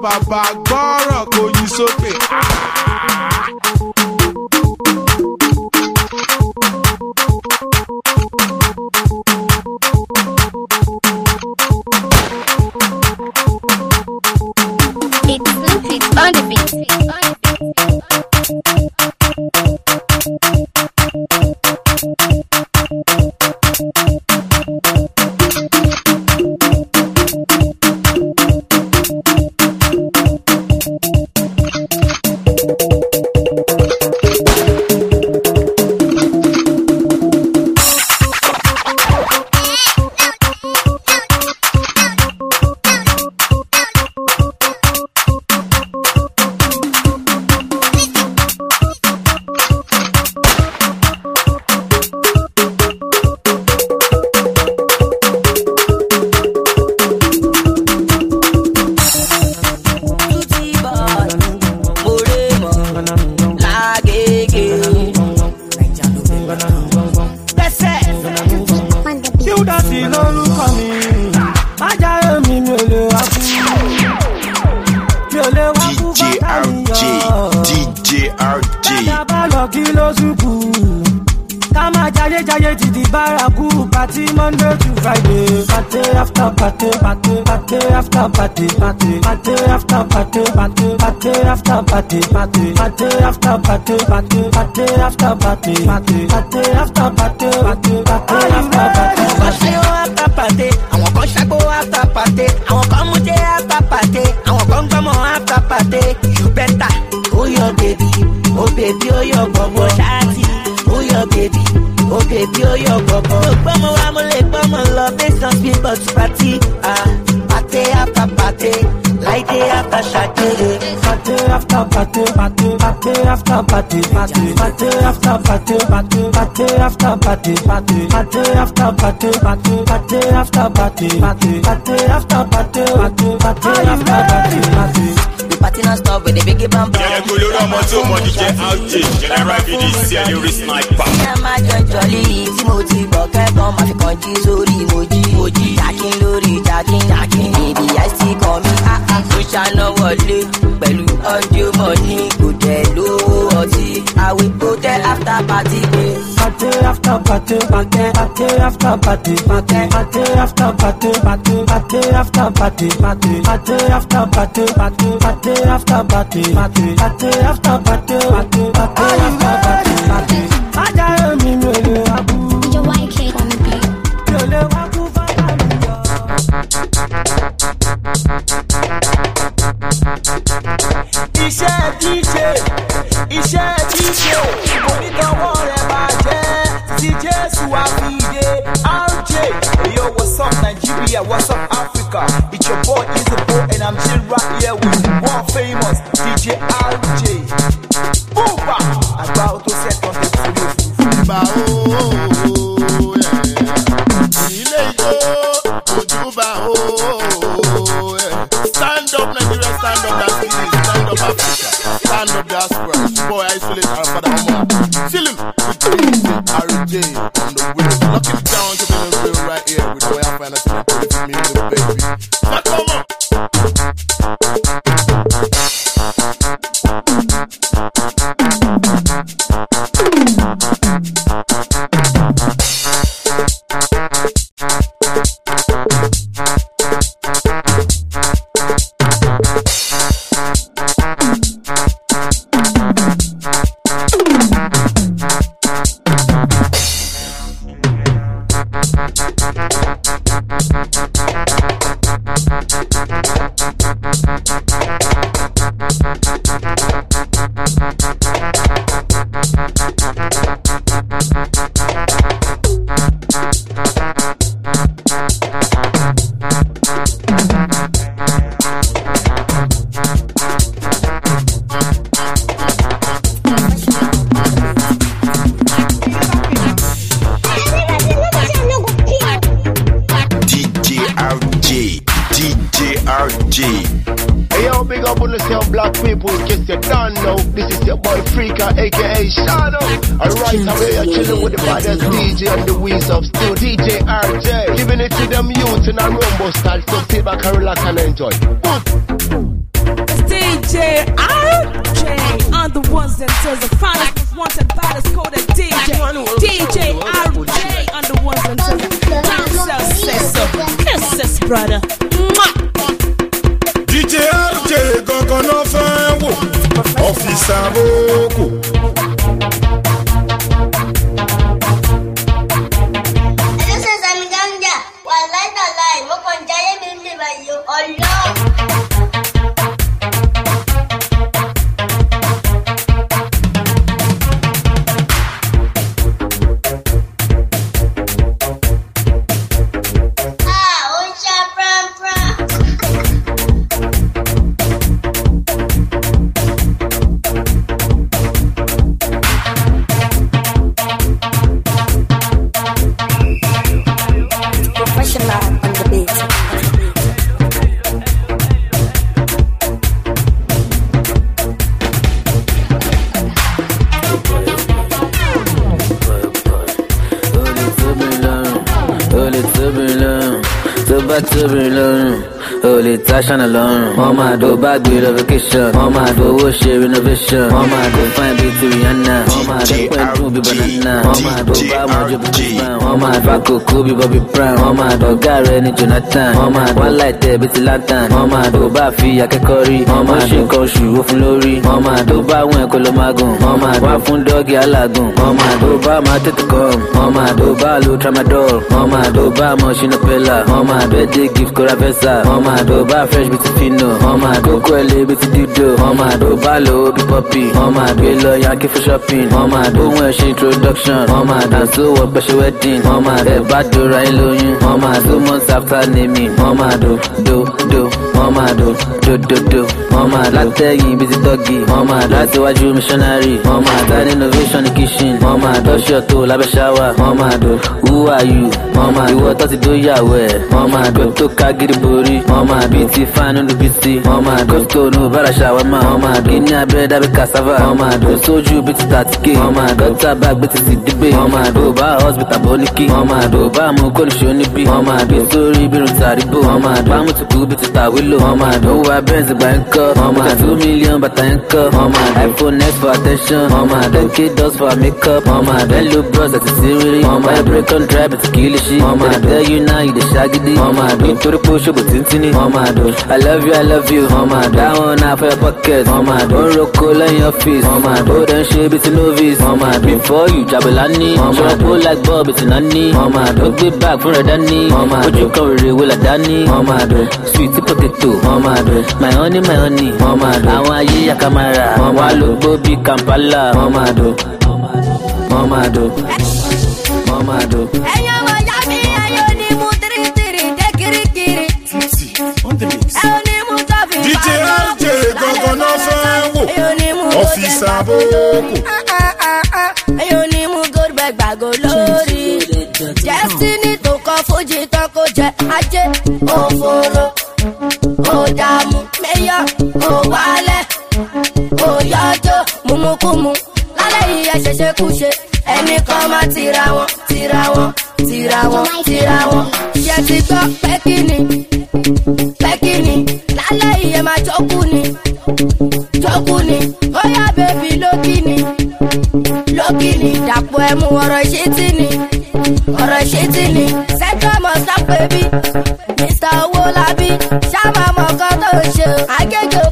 Baba Baba, Goro, Koyi Soke. party non stop with the biggie bam bam. Yẹ̀rẹ̀ kò lórí ọmọ tí ó mọ jíjẹ́ outage general bd cna rí sniper. Ṣé máa jọ jọlí tí mo ti gbọ́ kẹ́kọ̀ọ́ máa fi kàn jí sórí mojí. Mojí jakin lórí jakin jakin èdè àìsí kan mi. Ṣúṣà náà wọlé pẹ̀lú ọjọ́ mọ̀ ní kò dẹ̀ lówó ọtí. I will go there after party day. Party after party, party, party after party, party, party after party, party, party after party, party, party after party, party, party after party, party, party after party, party, party after party, party. Ajá mi mi ò lè wá kú. Mi ò lè wá kú fáyà mi iṣẹ́ dj iṣẹ́ dj onítọ̀wọ́ rẹ̀ máa jẹ́ ti jésù àfìdé rj yo what's up nigeria what's up africa? It's your boy izebo and i'm chill right here with world famous dj rj bùbà àgbà auto set on the studio Ìgbà ooo ilé ijó ojúbà oh, ooo stand up Nigeria stand up that's easy stand up Africa. Stand up diaspora DJ RJ on the wheel locking it down Shadow. Alright, away you're chilling with the baddest DJ and the wheels of still DJ RJ. Giving it to them youth in a rumble style, so sit back and relax and enjoy. DJ RJ on the ones and twos, the finest most wanted baddest coded DJ. DJ RJ on the ones and twos. Down south says so. Kisses, brother. Mwah. DJ RJ gangan náà fẹ́ wò ọ́fíìsì àbókù. ẹlẹ́sẹ̀ do báàgì revocation. wọ́n máa do ṣe renovation. wọ́n máa do fine bíi ti rihanna. wọ́n máa do pẹ̀lú bíi banana. wọ́n máa do mọ́jú bíi japan. Wọ́n máa fa kòkó bíi bobby brown. wọ́n máa do ọ̀gá rẹ̀ ní jonathan. wọ́n máa do one light tẹ̀ bíi ti lantern. wọ́n máa bá fi akẹ́kọ̀ọ́ rí. wọ́n máa ṣe nǹkan oṣù ó fún lórí. wọ́n máa do bá àwọn ẹ̀kọ́ ló máa gùn. wọ́n máa wá fún dọ́ọ̀gì alágùn. wọ́n máa do bá máa tètè kọ́. wọ́n máa do bá lo tramadol. wọ́n máa bá mọ̀ ṣínú pẹ́lá. wọ́n máa gift kóra fẹ́sà. wọ́n máa do bá fresh bíi ti fino. wọ́n máa do kó ẹ̀lẹ́ bíi ti dídò. wọ́n máa do bá lo bí pọ́pì. wọ́n máa do lọ yankee for shopping. wọ́n máa do ohun ẹ̀ṣin introduction. wọ́n máa do àṣọ wọ gbẹ̀ṣẹ̀ wedding naming mama do bad do right loyun mama do months after naming mama do do do wọ́n máa do do do wọ́n máa do látẹ̀yìn bíi ti tọ́gì. wọ́n máa do láti wájú missionary. wọ́n máa do innovation ní kitchen. wọ́n máa do ṣọ́ tó lábẹ́ ṣáwà. wọ́n máa who are you. wọ́n máa do ìwọ tó ti dó yàwó ẹ̀. wọ́n máa do tó ká gidi borí. wọ́n máa do ti fan nínú bísí. wọ́n máa do kókó nù bára ṣàwámà. wọ́n máa do kíní abẹ́rẹ́ dábí cassava. wọ́n máa do sójú bí ti tàtíkè. wọ́n máa do tábà gbé ti ti dígbé. wọ́n máa bá hospital bọ́níkì. wọ́n máa bá mú kólùṣó níbí. wọ́n máa do sórí bírun tàríbò. wọ́n máa do bámu tùkú bí ti tàwílò. Wọ́n máa do wá bẹ́ẹ̀nsì gbà ń kọ́. wọ́n two million kọ́. wọ́n máa iphone x for attention. wọ́n máa do k for makeup. máa do hello bros sírírí. wọ́n máa do break on kìí lè ṣí. wọ́n máa tell you now you dey ṣagidi. wọ́n máa do nítorí pé ó ṣòbò tíntìní. wọ́n máa do i love you i love you. wọ́n máa do that for your pocket. wọ́n máa do ó ń roko lẹ́yìn ọ́fíìsì. wọ́n máa do ó dẹ̀ ń ṣe bí novice. wọ́n before you jabela ní. wọ́n máa do like bob ti náà ní. wọ́n máa do ó gbé bag fún rẹ̀ dání. wọ́n máa do ojú kan dání. wọ́n máa wọ́n máa do my honey my honey. wọ́n máa do àwọn ayé yakamara. wọ́n wá ló gbó bí kampala. wọ́n máa do wọ́n máa do wọ́n máa do. ẹ̀yin ọmọ ìyá mi ẹ̀yin ò ní mú tírítírí dé kirikiri. ẹ ò ní mú tọ́fì DJ RJ gangan náà fẹ́ wò ọ́fíìsì àbókù. ẹ̀yin ò ní mú gold bag gbàgò lórí. destiny tó kọ fújì tán kó jẹ ajé òfòrò mumukumu lálẹ́ yìí ẹ ṣẹ̀ṣẹ̀ kú ṣe. Ẹnì kan máa tira wọn tira wọn tira wọn tira wọn. Ṣe ti gbọ́ pẹ́kínì pẹ́kínì lálẹ́ yìí ẹ máa jókù ni. Jókù ni. Ó yá bèbí lókìní lókìní dàpọ̀ ẹ̀mú ọ̀rọ̀ ìṣítì ni. Ọ̀rọ̀ ìṣítì ni. Central mosque pẹ̀bí mr owolabi ṣáàmà mọ̀kàn tó ń ṣe. O àgègè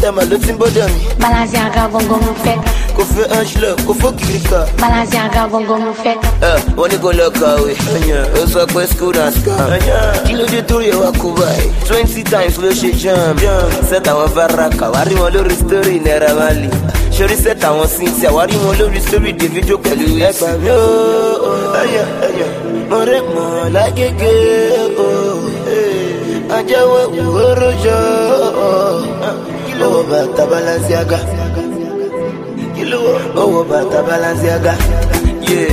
àti bí ìjọta mà ló ti ń bọ́dọ̀ mi. Balenciaga gbogbo mo fẹ́. kò fẹ́ angelo kò fọ́ kìrìkà. Balenciaga gbogbo mo fẹ́. ẹ wọ́n ní kò lọ kàwé. ó sọ pé school na scam. kí ló dé torí ẹ wá kó báyìí. twenty times ló ṣe jam. set àwọn baraka wá rí wọn lórí story naira mali. sori set àwọn cynthia wá rí wọn lórí story davido pẹ̀lú ẹgbà mi. ẹyẹ ẹyẹ mo rẹ mọ lágége o. ajẹ́wọ́ ìwúrò jọ. Kí ló wọ bàtà balenciaga. kí ló wọ wọ bàtà balenciaga. yeah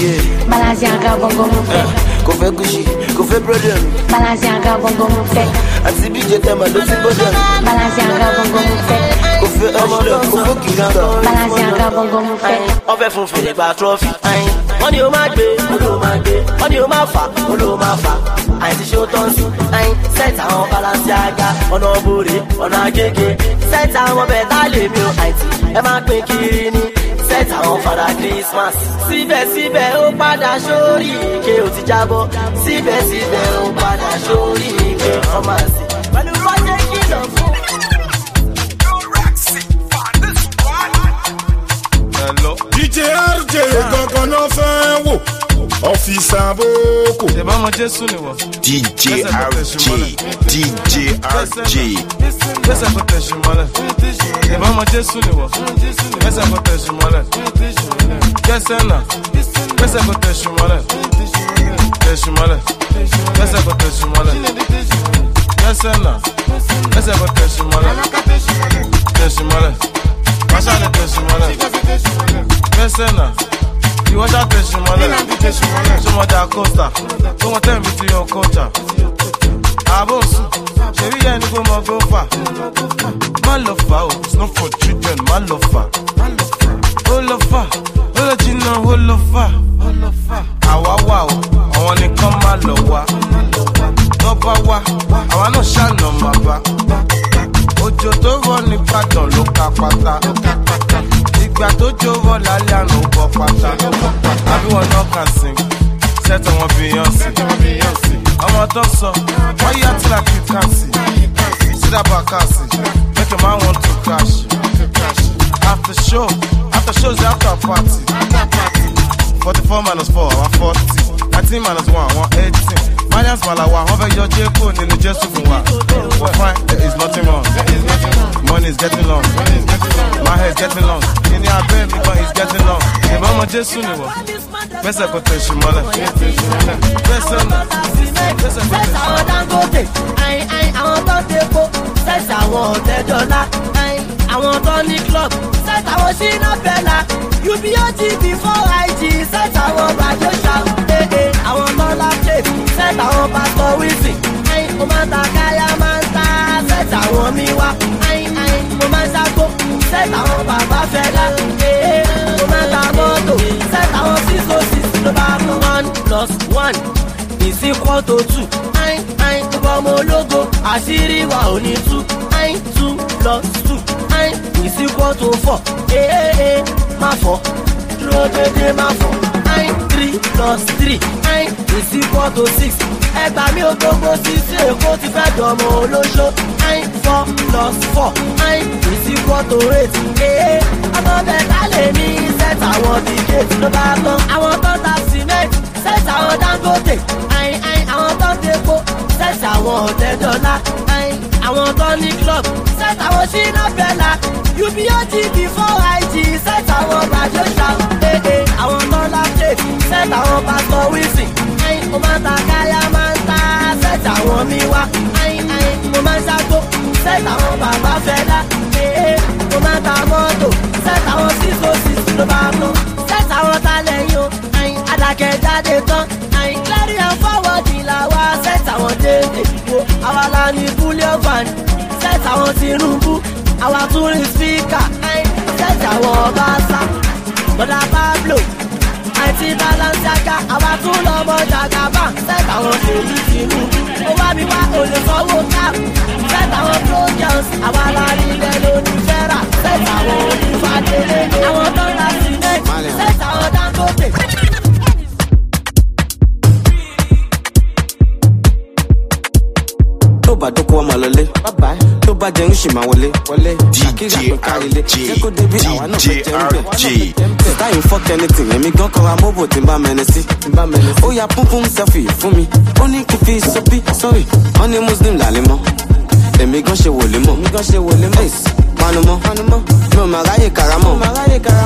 yeah. Balenciaga gbogbo mo fẹ́. kò fẹ́ gúúsì kò fẹ́. Balenciaga gbogbo mo fẹ́. àti bí ìjọta mà ló ti ń bọ́dọ̀ mi. Balenciaga gbogbo mo fẹ́. kò fẹ́ angelo kò fọ́ kìrìkà. Balenciaga gbogbo mo fẹ́. wọ́n fẹ́ fún gba trọ́fì. wọ́n ní o máa gbé o ló máa gbé wọ́n ní o máa fà o ló máa fà. Àìsí ṣé ó tán sí set àwọn Balenciaga ọ̀nà òbòrè ọ̀nà agége set àwọn bẹ̀ẹ̀ta lèmi o àìsí ẹ máa pín kiri ní set àwọn fada Christmas. síbẹ̀síbẹ̀ ó padà sórí ike ò ti jábọ́ síbẹ̀síbẹ̀ ó padà sórí ike ọmọ àti. pẹ̀lú bọ́jẹ́ kìlọ̀ fún. Hello. DJ RJ gangan náà fẹ́ wò ọ́fíìsì àbókò. ìbámu jésù ni wọ. DJ RJ, DJ RJ. gbèsè kò tẹ̀sí mọ́lẹ̀. ìbámu jésù ni wọ. gbèsè kò tẹ̀sí mọ́lẹ̀. gbèsè náà gbèsè kò tẹ̀sí mọ́lẹ̀. tẹ̀sí mọ́lẹ̀. gbèsè kò tẹ̀sí mọ́lẹ̀. gbèsè náà gbèsè kò tẹ̀sí mọ́lẹ̀. tẹ̀sí mọ́lẹ̀. wàṣà ni tẹ̀sí mọ́lẹ̀. gbèsè náà ìwọ ṣá tẹ̀sí mọ́lẹ̀. sọmọdé àkọ́sà tó wọ́n tẹ̀ mí ti yọ kọ́jà. àbò sùn ṣèbí yẹn ni kò mọ gófà. má lọ fà o it's not for children má lọ fà. ó lọ fà ó lọ jìnnà ó lọ fà. àwa wà o àwọn nìkan má lọ wá. tọ́ba wá àwa náà ṣàna máa bá. òjò tó rọ ní ìbàdàn ló ka pátá. Ìgbà tó jó rọ lálẹ́ àná ó bọ́ pátá. àbí wọn náà kà sí sẹ́tọ̀ wọn bíyànsì. ọmọ tó sọ wọ́n yá tí láti kà sí. sídàbà kà sí make a man want to crash. After show after show is after party. forty four minus four àwọn forty nineteen minus one àwọn eighteen mariams malawa wọn fẹ́ yọ jẹ́kọ̀ nínú jésù fún wa. but fine there is nothing wrong. money is getting long. my hair is getting long. ìní abẹ́ mi gan is getting long. ni wọ gbẹ́sẹ̀ kò tẹ̀ ṣì mọ́lẹ̀. gbẹ́sẹ̀ náà gbẹ́sẹ̀ kò tẹ̀ ṣì àwọn dangote ayin ayin àwọn tó ń depo sẹ́sì àwọn ayin tó ní club. Set àwọn ṣínà bẹ́là ubot before ig set àwọn bàjọ́sà ee àwọn tó lákè set àwọn pásítọ̀ wíìsì ẹyin mo máa ń ta káyà máa ń ta. Set àwọn mi wá. Ẹyin ẹyin mo máa ń ṣàkó set àwọn bàbá fẹ́lá. Ee mo máa ń ta mọ́tò. Set àwọn six oh six ló bá mú one plus one is equal to two. Ayin ayin gbogbo ọmọ ológo. Àṣírí wa ò ní tú. Ayin two plus two. Is equal to four. Ee má fọ. Dúró dédé má fọ. Ayin three plus three. Ayin is equal to six. Ẹgbà mi ò gbogbo sísè èkó ti fẹ́ dọ̀mọ olóṣó. Ayin four plus four. Ayin is equal to eight. Ee ọmọ bẹ̀ká lè ní sẹ́tà àwọn dìgẹ́tì ló bá tán. Àwọn tó ta cement sẹ́tà àwọn dangote ayin ayin àwọn tó ń depo sẹ́tà àwọn ọ̀tẹ́dọ́lá àwọn tó ní club. Sẹ́tà àwọn ṣínà bẹ́là ubot before ig sẹ́tà àwọn bàjọ́sà ee àwọn tó lákè sẹ́tà àwọn pásítọ̀ wíìsì mo máa ta káyà máa ń ta. Sẹ́tà àwọn mi wá. Mo máa ń ṣàkó sẹ́tà àwọn bàbá fẹ́lá. Ee eh, eh. mo máa ta mọ́tò. Sẹ́tà àwọn six oh six ló bá tán. Sẹ́tà àwọn talẹ̀ yín o. Ayin adákẹ́jáde tán van sẹ́tà àwọn tinubu àwa tún rí ayin sẹ́tà àwọn ọbaṣá bọ́dà pablo. Àti balanciaga àwa tún lọ́mọ jagaba sẹ́tà àwọn ṣèlú tinubu ó wá mi wá olè sanwó cap. Sẹ́tà àwọn programs àwa la rí ilẹ̀ lóní fẹ́rà. Sẹ́tà àwọn onífàdélé àwọn tó ń ra sílẹ̀ sẹ́tà àwọn dangote. Tó bá dókó ọmọ lọlé tó bá jẹun máa wọlé. Ṣàkíyà pé kárílé ṣé kó débi àwa náà fẹ́ jẹun bẹ̀. Táyìn fọ́k anything èmi gan kọ́ra mọ́bò tí n bá mẹ́ni sí. Ó ya púnpún selfie fún mi. Ó ní kí n fi sọ́bí sọ́rí wọ́n ní muslim làlẹ́ mọ́. Èmi gan ṣe wòlé mọ́ panumọ́ mi ò máa ráyè karamọ́.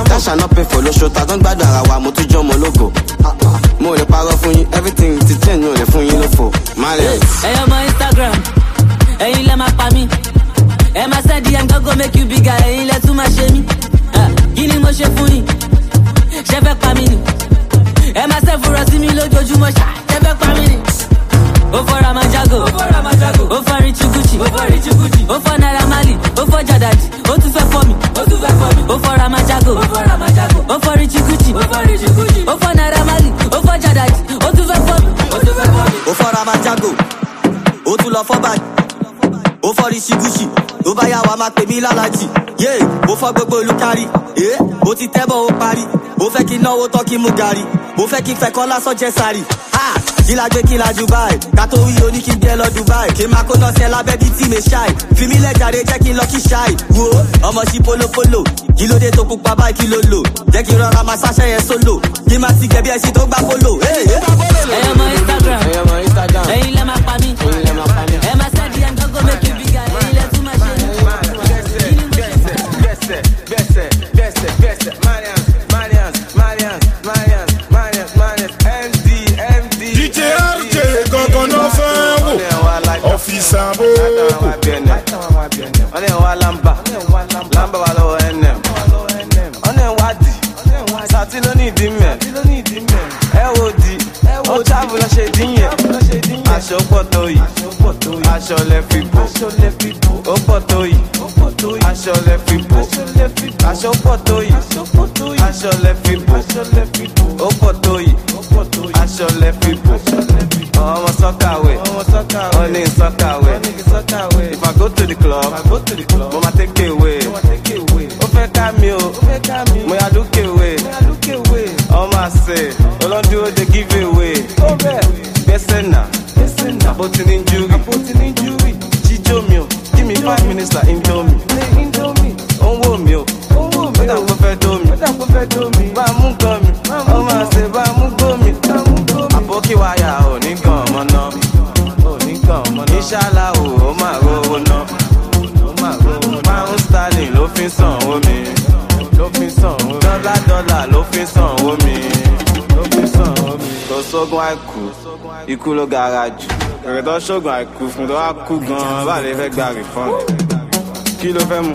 Dáṣà náà pé fò lóṣù tá ń gbádùn ara wa mo tún jọ́ ọmọ ológo. Mo lè parọ́ fún yín everything ti change mi ò lè fún yín lófo. Mariam. ẹyọ ọmọ instagram ẹyin lẹ máa pa mí. Ẹ máa sẹ́ndí ẹ̀ gbọ́ngàn make you bigger ẹyin lẹ tún máa ṣe mí. Kí ni mo ṣe fún yín? Ṣe fẹ́ pa mí ni? Ẹ máa ṣe fúnra sí mi lójoojúmọ́ ṣe fẹ́ pa mí ni. Over Amajago, over Ichiguchi, over Naramali, Marley, over Jadaji, ó tún fẹ́ fọ́ mi, over Amajago, over Ichiguchi, over Naira Marley, over Jadaji, ó tún fẹ́ fọ́ mi. Over Amajago, ó tún lọ fọ́ báyìí, ó fọ́ Ichiguchi, ó bá yà wá máa pè mí lálàjì, yé ó fọ́ gbogbo ìlú kárí, eh, ó ti tẹ́bọ̀ ó parí, ó fẹ́ kí náwó tọ́ kí mú gàrí, ó fẹ́ kí fẹ́ kọ́ lásán jẹ́ sáré kí la gbé kí la ju báyìí? Ká tó wí oní kí n lọ dubai. Kí n máa kó náà sẹ́ lábẹ́ bíi tí mi ṣáì. Fi mí lẹ́jàre jẹ́ kí n lọ kí ṣáì. Wo ọmọ sí polopolo. Kí ló dé tó pupa báyìí kí ló lò? Jẹ́ kí n rọra máa ṣáṣẹ́ yẹn sólò kí n máa ti gẹ̀bí ẹṣin tó gbá polo. ẹyọ ọmọ instagram. Ẹyin lẹ máa pa mí ọ́fíìsì àbò. wọ́n ní wá lamba lamba wà lọ́wọ́ nm wọ́n ní wá di sátí ló ní ìdí mẹ́. Ẹ wo di ó tábù lọ́ ṣe dín yẹn. Aṣọ pọ̀ tó yìí. Aṣọ lẹ fi bò. Ó pọ̀ tó yìí. Aṣọ lẹ fi bò. Aṣọ pọ̀ tó yìí. Aṣọ lẹ fi bò. Ó pọ̀ tó yìí. Aṣọ lẹ fi bò ọmọ sọ́kàwé wọ́n ní sọ́kàwé if i go to the club mo ma take away. ó fẹ́ ká mi o. Mo yà lókè wé ọmọ àṣẹ olóńdúró dey give away. Gbẹ́sẹ̀ nà. Àbótí ní júrì. Jíjó mi o. Give me five minutes like indomie. Ó ń wò mí o. Dà kó fẹ́ dó mi. Bá a mú gan mi. Ọmọ àṣẹ bá a mú gbó mi. Àbókí wáyà ò ṣàlà o ó mà rówó ná pound sterling ló fi san owó mi. Dọ́là dọ́là ló fi san owó mi. Tó sógun àìkú. Ikú ló gara jù. Èrè tó sógun àìkú fún tó wá kú gan-an bá lè fẹ́ gba rìfọ́n kí ló fẹ́ mu.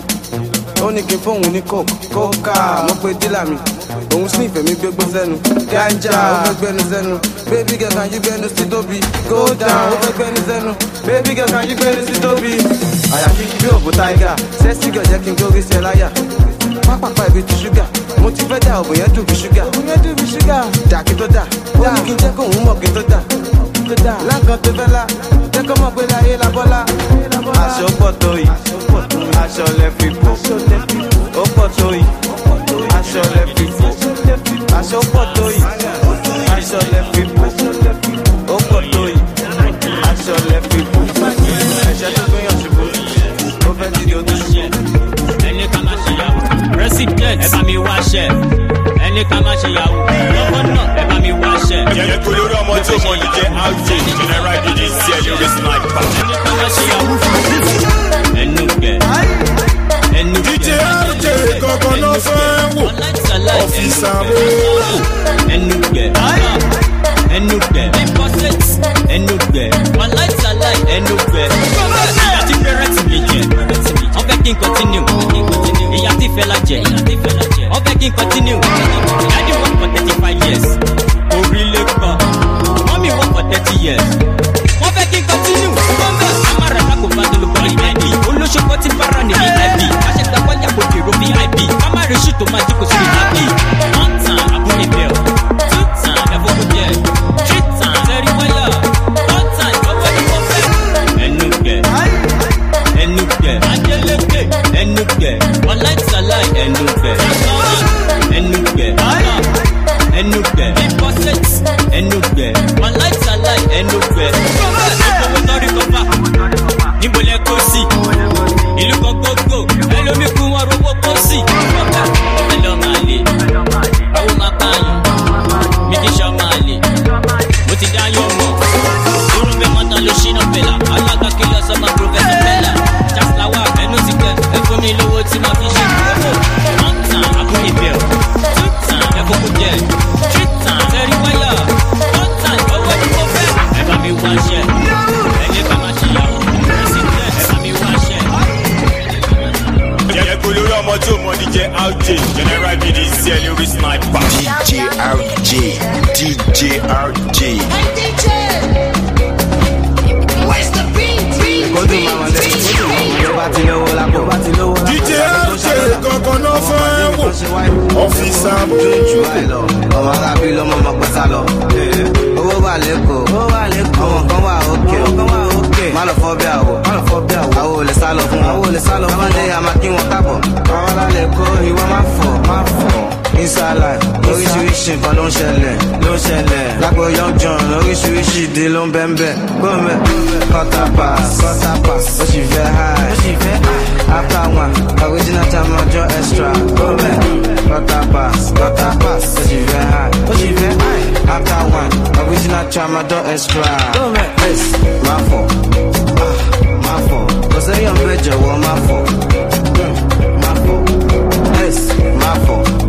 Ó ní kí n fóun ní coke kókà mo pe dílà mi òun sniff èmi gbégbó sẹ́nu. Ganja ó fẹ́ gbẹnu sẹ́nu. Baby girl kan yí gbẹnu sí tóbi go down ó fẹ́ gbẹnu sẹ́nu. Baby girl kan yí gbẹnu sí tóbi. àyàfi bí òbò tiger. Sẹ́sì girl jẹ́ kí n gbórí sí ẹ láyà. Pápápá ibi ti ṣúgà. Mo ti fẹ́ dà òbò yẹn dùn bí ṣúgà. Òbò yẹn dùn bí ṣúgà. Dà kí tó dà. Ó ní kí n jẹ́ kóun mọ̀ kí tó dà láǹkan tó fẹ́ la. Jẹ́ kó mọ̀ pé láyé la bọ́lá. aṣọ pọ̀ tó yìí. Aṣọ lẹ fi bò. Ó pọ̀ tó yìí. Aṣọ lẹ fi bò. Aṣọ pọ̀ tó yìí. Aṣọ lẹ fi bò. Ó pọ̀ tó yìí. Aṣọ lẹ fi bò. Ẹ̀ṣẹ̀ tó gbéyàn ṣubú. Ó fẹ́ ti di ojú ṣe. ẹni ká má ṣe yàwó. President ẹ bá mi wáṣẹ ẹni ká má ṣe yàwó. Lọ́wọ́ náà ẹ bá mi wáṣẹ. yẹn jẹ́ kúlóró ọmọ tí mo lè jẹ́ áùjì general gidi sí ẹni orí sniper. ẹnu gbẹ ẹnu gbẹ díje áùjì kankan náà fẹ́ wò ọ̀fíìsà mo wò. ẹnu gbẹ ẹnu gbẹ ẹnu gbẹ ẹnu gbẹ ìyá ti fẹ́rẹ́ tì mí jẹ ọbẹ̀ kí n continue ìyá ti fẹ́ la jẹ ọbẹ̀ kí n continue ìyá ti wọ́n for thirty five years orí lè gbọ̀n. Mọ́mí wọ́n for thirty years. Wọ́n fẹ́ kí n continue. Bọ́ńgà Amara Sako Fadolo Bọ́lí ID. Olóṣogbo ti bára ní VIP. Aṣèkà wáyà kò dèrò VIP. Amara Ṣù tó máa jí kò sí sókè ọmọ alábí lọmọ ọmọ pátá lọ owó wà lẹ́kọ̀ọ́ àwọn kan wà òkè má lọ fọ́ bí àwọ̀ àwọn olè sálọ fún wọn àwọn olè sálọ fún wọn lé àmàkí wọn kábọ̀ àwọn alálẹ̀ kó ìwọ má fọ̀ má fọ̀. Inside oríṣiríṣi nǹkan ló ń ṣẹlẹ̀ ló ń ṣẹlẹ̀. lágbo young john oríṣiríṣi ìdí ló ń bẹ́ ń bẹ́. gómẹ̀ quarter pass quarter pass ó sì fẹ́ high ó sì high. after one original time ọjọ́ extra. gómẹ̀ quarter pass quarter pass ó sì fẹ́ high ó sì fẹ́ high. after one original time ọjọ́ extra. gómẹ̀ ace máa fọ̀ ah, máa fọ̀ kò sẹ́yìn ọ̀bẹ jọ̀wọ́ máa fọ̀ máa fọ̀ ace máa fọ̀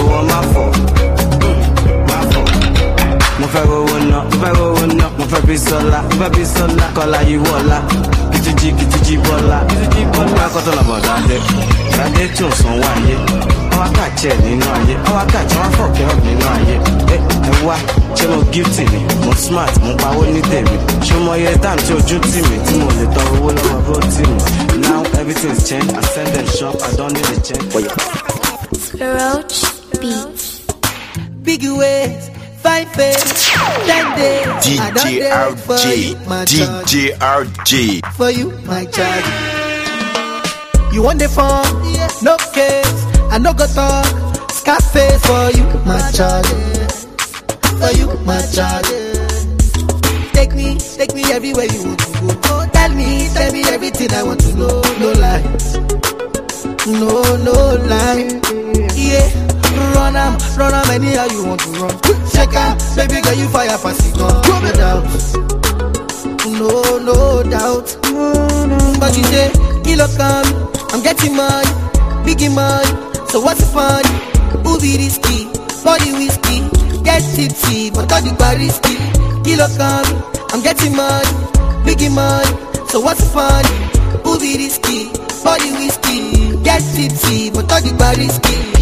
ìwọ máa fọ̀. Máa fọ̀. mo fẹ́ rówó ná mo fẹ́ rówó ná. Mo fẹ́ bí sọ́lá mo fẹ́ bí sọ́lá. Kọ́lá yìí wọ̀lá. Kìtìjì kìtìjì bọ́lá. Kìtìjì bọ́lá. Kọ́tọ́ lọ́bọ̀ dáadé dáadé tí ò sanwó ayé. Ọwọ́ kàjẹ́ nínú ayé. Ọwọ́ kàjẹ́ wọn fọ̀ kẹ́ nínú ayé. Ẹ ẹ wá. Ṣé mo gíftì ni? Mo smart mo pawó ní tèmi. Ṣé mo yẹ táàmù tí ojú tì mí tí mo lè tọrọ owó lọ́wọ́ bó tì mí? Now everything's changed. I send them shop. I don't need a change. Roach Beats. Big ways, fine face, ten days. I DJ dare for RJ you, my charge. DJ RJ. For you, my charge. You want the phone? No case. I no go talk. Scarface for you, my charge. For you, my charge. Take me, take me everywhere you want to go. go. Tell me, tell me everything I want to know. No lies. No, no lie. Yeah, run am, run am anyhow you want to run. Check out, baby girl, you fire for cigar. No doubt, no, no doubt. But you say, kilo come, um, I'm getting money, biggie money. So what's the fun? Be risky? Body whiskey, get tipsy, but all the bar risky. Kilo come, um, I'm getting money, biggie money. So what's the fun? Be risky, body whiskey. Get tipsy, but all the bar risky.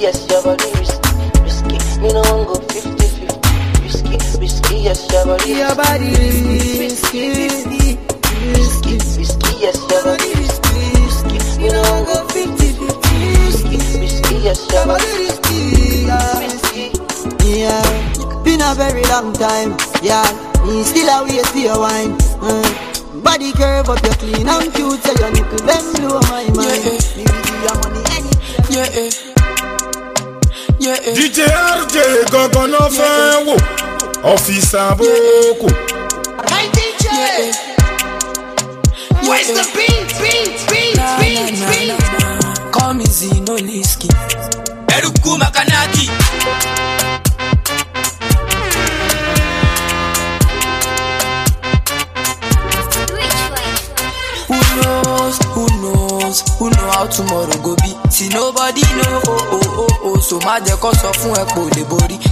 Risky, risky, yes, your body risky, risky. Me no one go 50-50. Risky, risky, yes, your body Your body risky, risky, risky, risky, yes, your body risky, risky. Me no one go 50-50. Risky, risky, yes, your body risky, risky. Yeah, been a very long time. Yeah, me still a wait for your wine. Mm. Body curve up, you're clean and cute, so your nipple them blow my mind. Me will give you money anytime. Yeah, yeah, yeah. DJ eh. RJ gangan náà fẹ́ eh. wò ọ́fíìsì àbókù. My DJ. Where's eh. the beat, beat, beat, beat, beat? Call me Zino Liski. Eruku Makanaki. Who knows, who knows, who know how tomorrow go be. See nobody know, oh, oh, oh, oh. So má jẹ́ kó sọ fún ẹ pò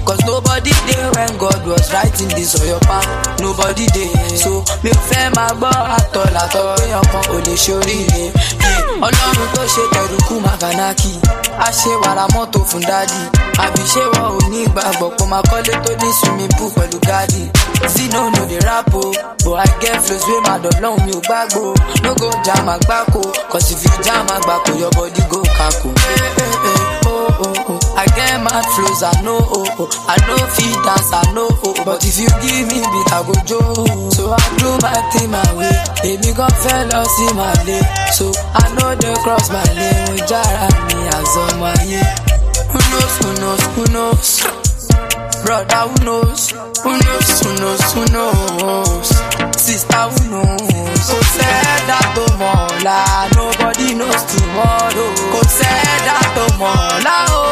Cause nobody dey when God was writing this your palm Nobody dey, so mi ò fẹ́ máa gbọ́ àtọ̀làtọ̀ Péyàn kan ò lè ṣoríire Yeah, Ọlọ́run tó ṣe tẹ̀rùkú Makanaki A ṣe wàrà mọ́tò fún dádì. Àbí ṣé wọ́n ò ní ìgbàgbọ́ Kó máa kọ́lé tó ní swimming pool pẹ̀lú gádì? Zino no dey rap o. But I get flows wey máa dọ̀lọ́hún mi ò gbàgbó No go jam àgbákò. Cause if you jam àgbákò your body go kako. Eh, eh, eh, oh, oh, oh. I get mad flows, I know, oh, oh. I know fit dance, I know, oh, oh. But if you give me beat, I go joke. So I do my thing my way. Baby God fell us in my lane. So I know they cross my lane. We jara me as on my yeah. Who knows, who knows, who knows? Brother, who knows? Who knows, who knows, who knows? Sister, who knows? Kò sẹ́dá tó mọ̀ ọ̀la, nobody knows tomorrow. Kò sẹ́dá tó mọ̀ ọ̀la o.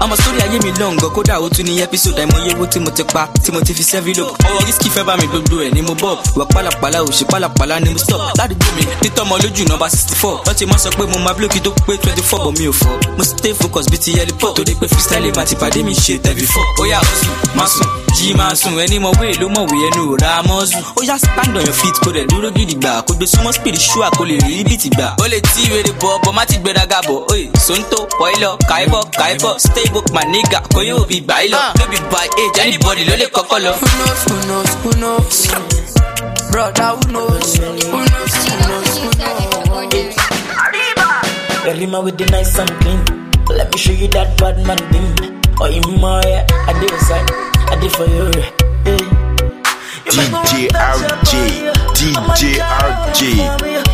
ọmọ sórí ayé mi lọ́ngàn kódà ó tún ní episode àìmọye owó tí mo ti pa tí mo ti fi sẹ́fílò ọwọ́ risky fẹ́ bá mi gbogbo ẹ̀ ní mo bọ̀. Wà pálapàla òṣì pálapàla ni mo stop. Ládùúgbò mi títọ́ ọmọ lójú nọmba sixty four wọ́n ti mọ́ sọ pé mo máa blókì tó pé twenty four bọ̀ mi ò fọ́. Mo stay focus bíi ti helipop torí pé freestyle máa ti pàdé mi ṣe tẹ̀bí fọ́. Ó yà ó sùn má sùn jí máa sùn. Ẹni mọ̀ wéè ló mọ̀ wé ẹnu ò ra mọ́sùn ó yà stand on your feet kó dẹ̀ dúró gidi gbà. Kó gbé súnmọ́ spiritual kó lè rí bìtì gbà. Ó lè tí ìrere bọ̀ bọ̀ má ti gbẹdaga bọ̀. Oye sonto pọ́ìlọ kàíbọ̀ kàíbọ̀ stay book my nigga kò yóò bí gbà í lọ no be by age anybody ló lè kọ́kọ́ lọ. Who knows, who knows, who knows? Brother, who knows? Who knows, who knows, who knows? The rima with the nice and clean. Let me show you that bad man thing. Oh, you more, yeah. Eh? I did side, I did for you. DJ RJ, DJ RJ.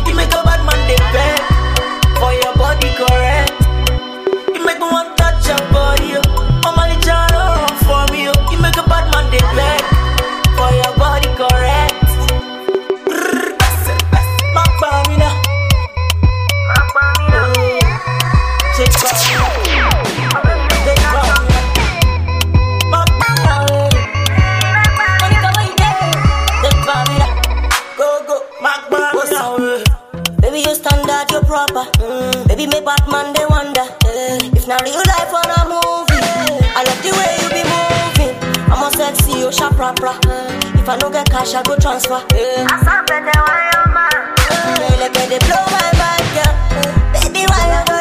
Proper. Mm. Baby, make Batman they wonder. Eh. If not real life on a movie, I love the way you be moving. I'm a sexy, you sharp proper. If I don't get cash, I go transfer. Eh. I saw better why man. Eh, Let me blow my mind, girl. Baby, why you go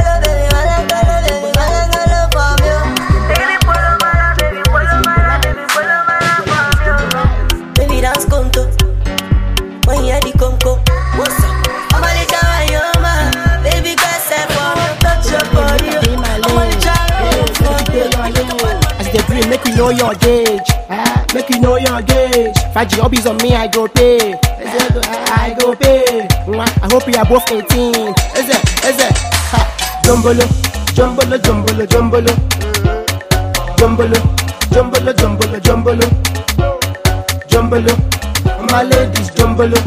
know your gauge. Ah, make you know your gauge. Five hobbies on me, I go pay. I go pay. I hope you are both 18. Is it? Is it? Ha. Jumbolo, jumbolo, jumbolo, jumbolo. Jumbolo, jumbolo, jumbolo, jumbolo. Jumbolo. My ladies, jumbolo.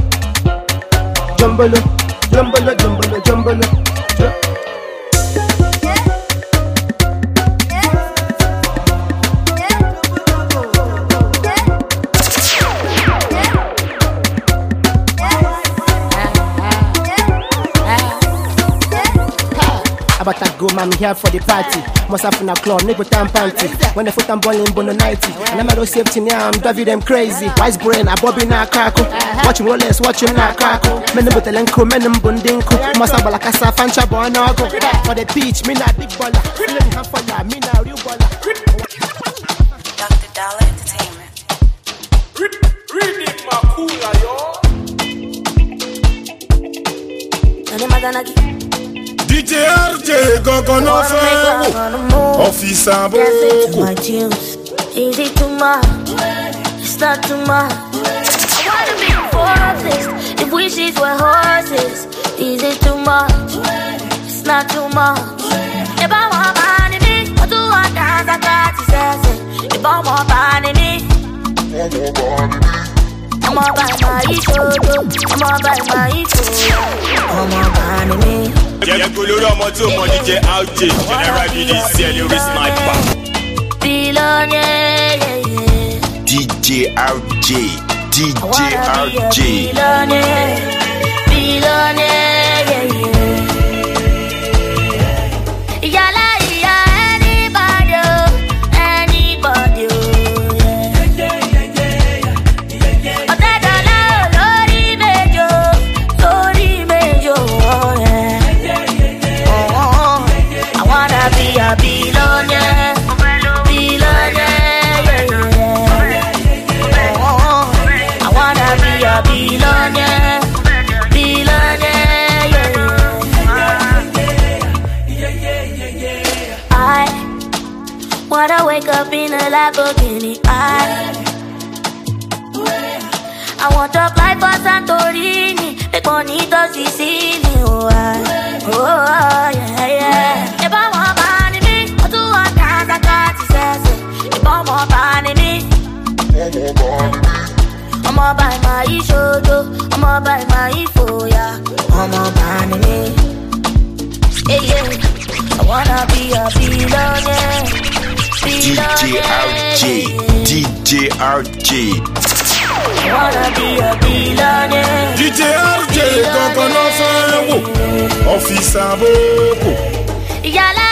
Jumbolo, jumbolo, jumbolo, jumbolo. Ju- I About to go, man, here for the party. Must have in a club, nigga time panty. When the foot I'm balling, bono 90. And I'm at safety now, I'm driving them crazy. Wise brain, I bobby na crackle. Oh. Watching Rolex, watching na crackle. Oh. Men them butelenko, oh, men them bundinko. Must have like a fancha boy, no go. For the beach, me na big baller. Me na hand for ya, me na real baller. Dr. Dollar Entertainment. Reading my cooler, yo. DJ RJ gangan náà fẹ́ wò my tunes. Is it too much? It's not too much. I wanna be forces if wishes were horses. Is it too much? It's not too much. If I want money, me, I do want dance, I got to say, if I want money, me. I'm all by my issue, I'm all by my issue. I'm all by me. Jẹ́ kó lórí ọmọ tí ó mọ díje RJ general bdc ẹ̀ lórí sniper. Billionaire, yeah, yeah. DJ RJ, DJ wanna be a RJ. Make money to Sicily. Oh, yeah, yeah. If I want money, me, I do want dance, I got to If I want money, I'm all by my shoulder, I'm all my yeah. I'm all by me. Yeah, yeah. I wanna be a billionaire. DJ RJ, DJ RJ. Wanna be a billionaire. DJ RJ gangan náà fẹ́ wò ọ́fíìsì àbókò. Yala,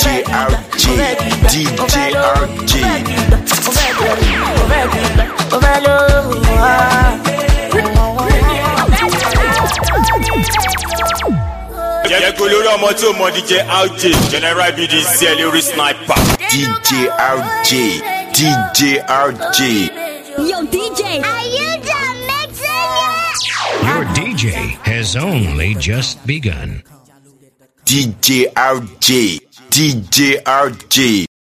gbígbẹ́, mo fẹ́ lówó. jẹ́ kó lórí ọmọ tí ó mọ díje RJ general bdc ẹ̀ lórí sniper. DJ RJ, DJ RJ. Yo, DJ. Are you done mixing yet? Your DJ has only just begun. DJ RJ, DJ RJ.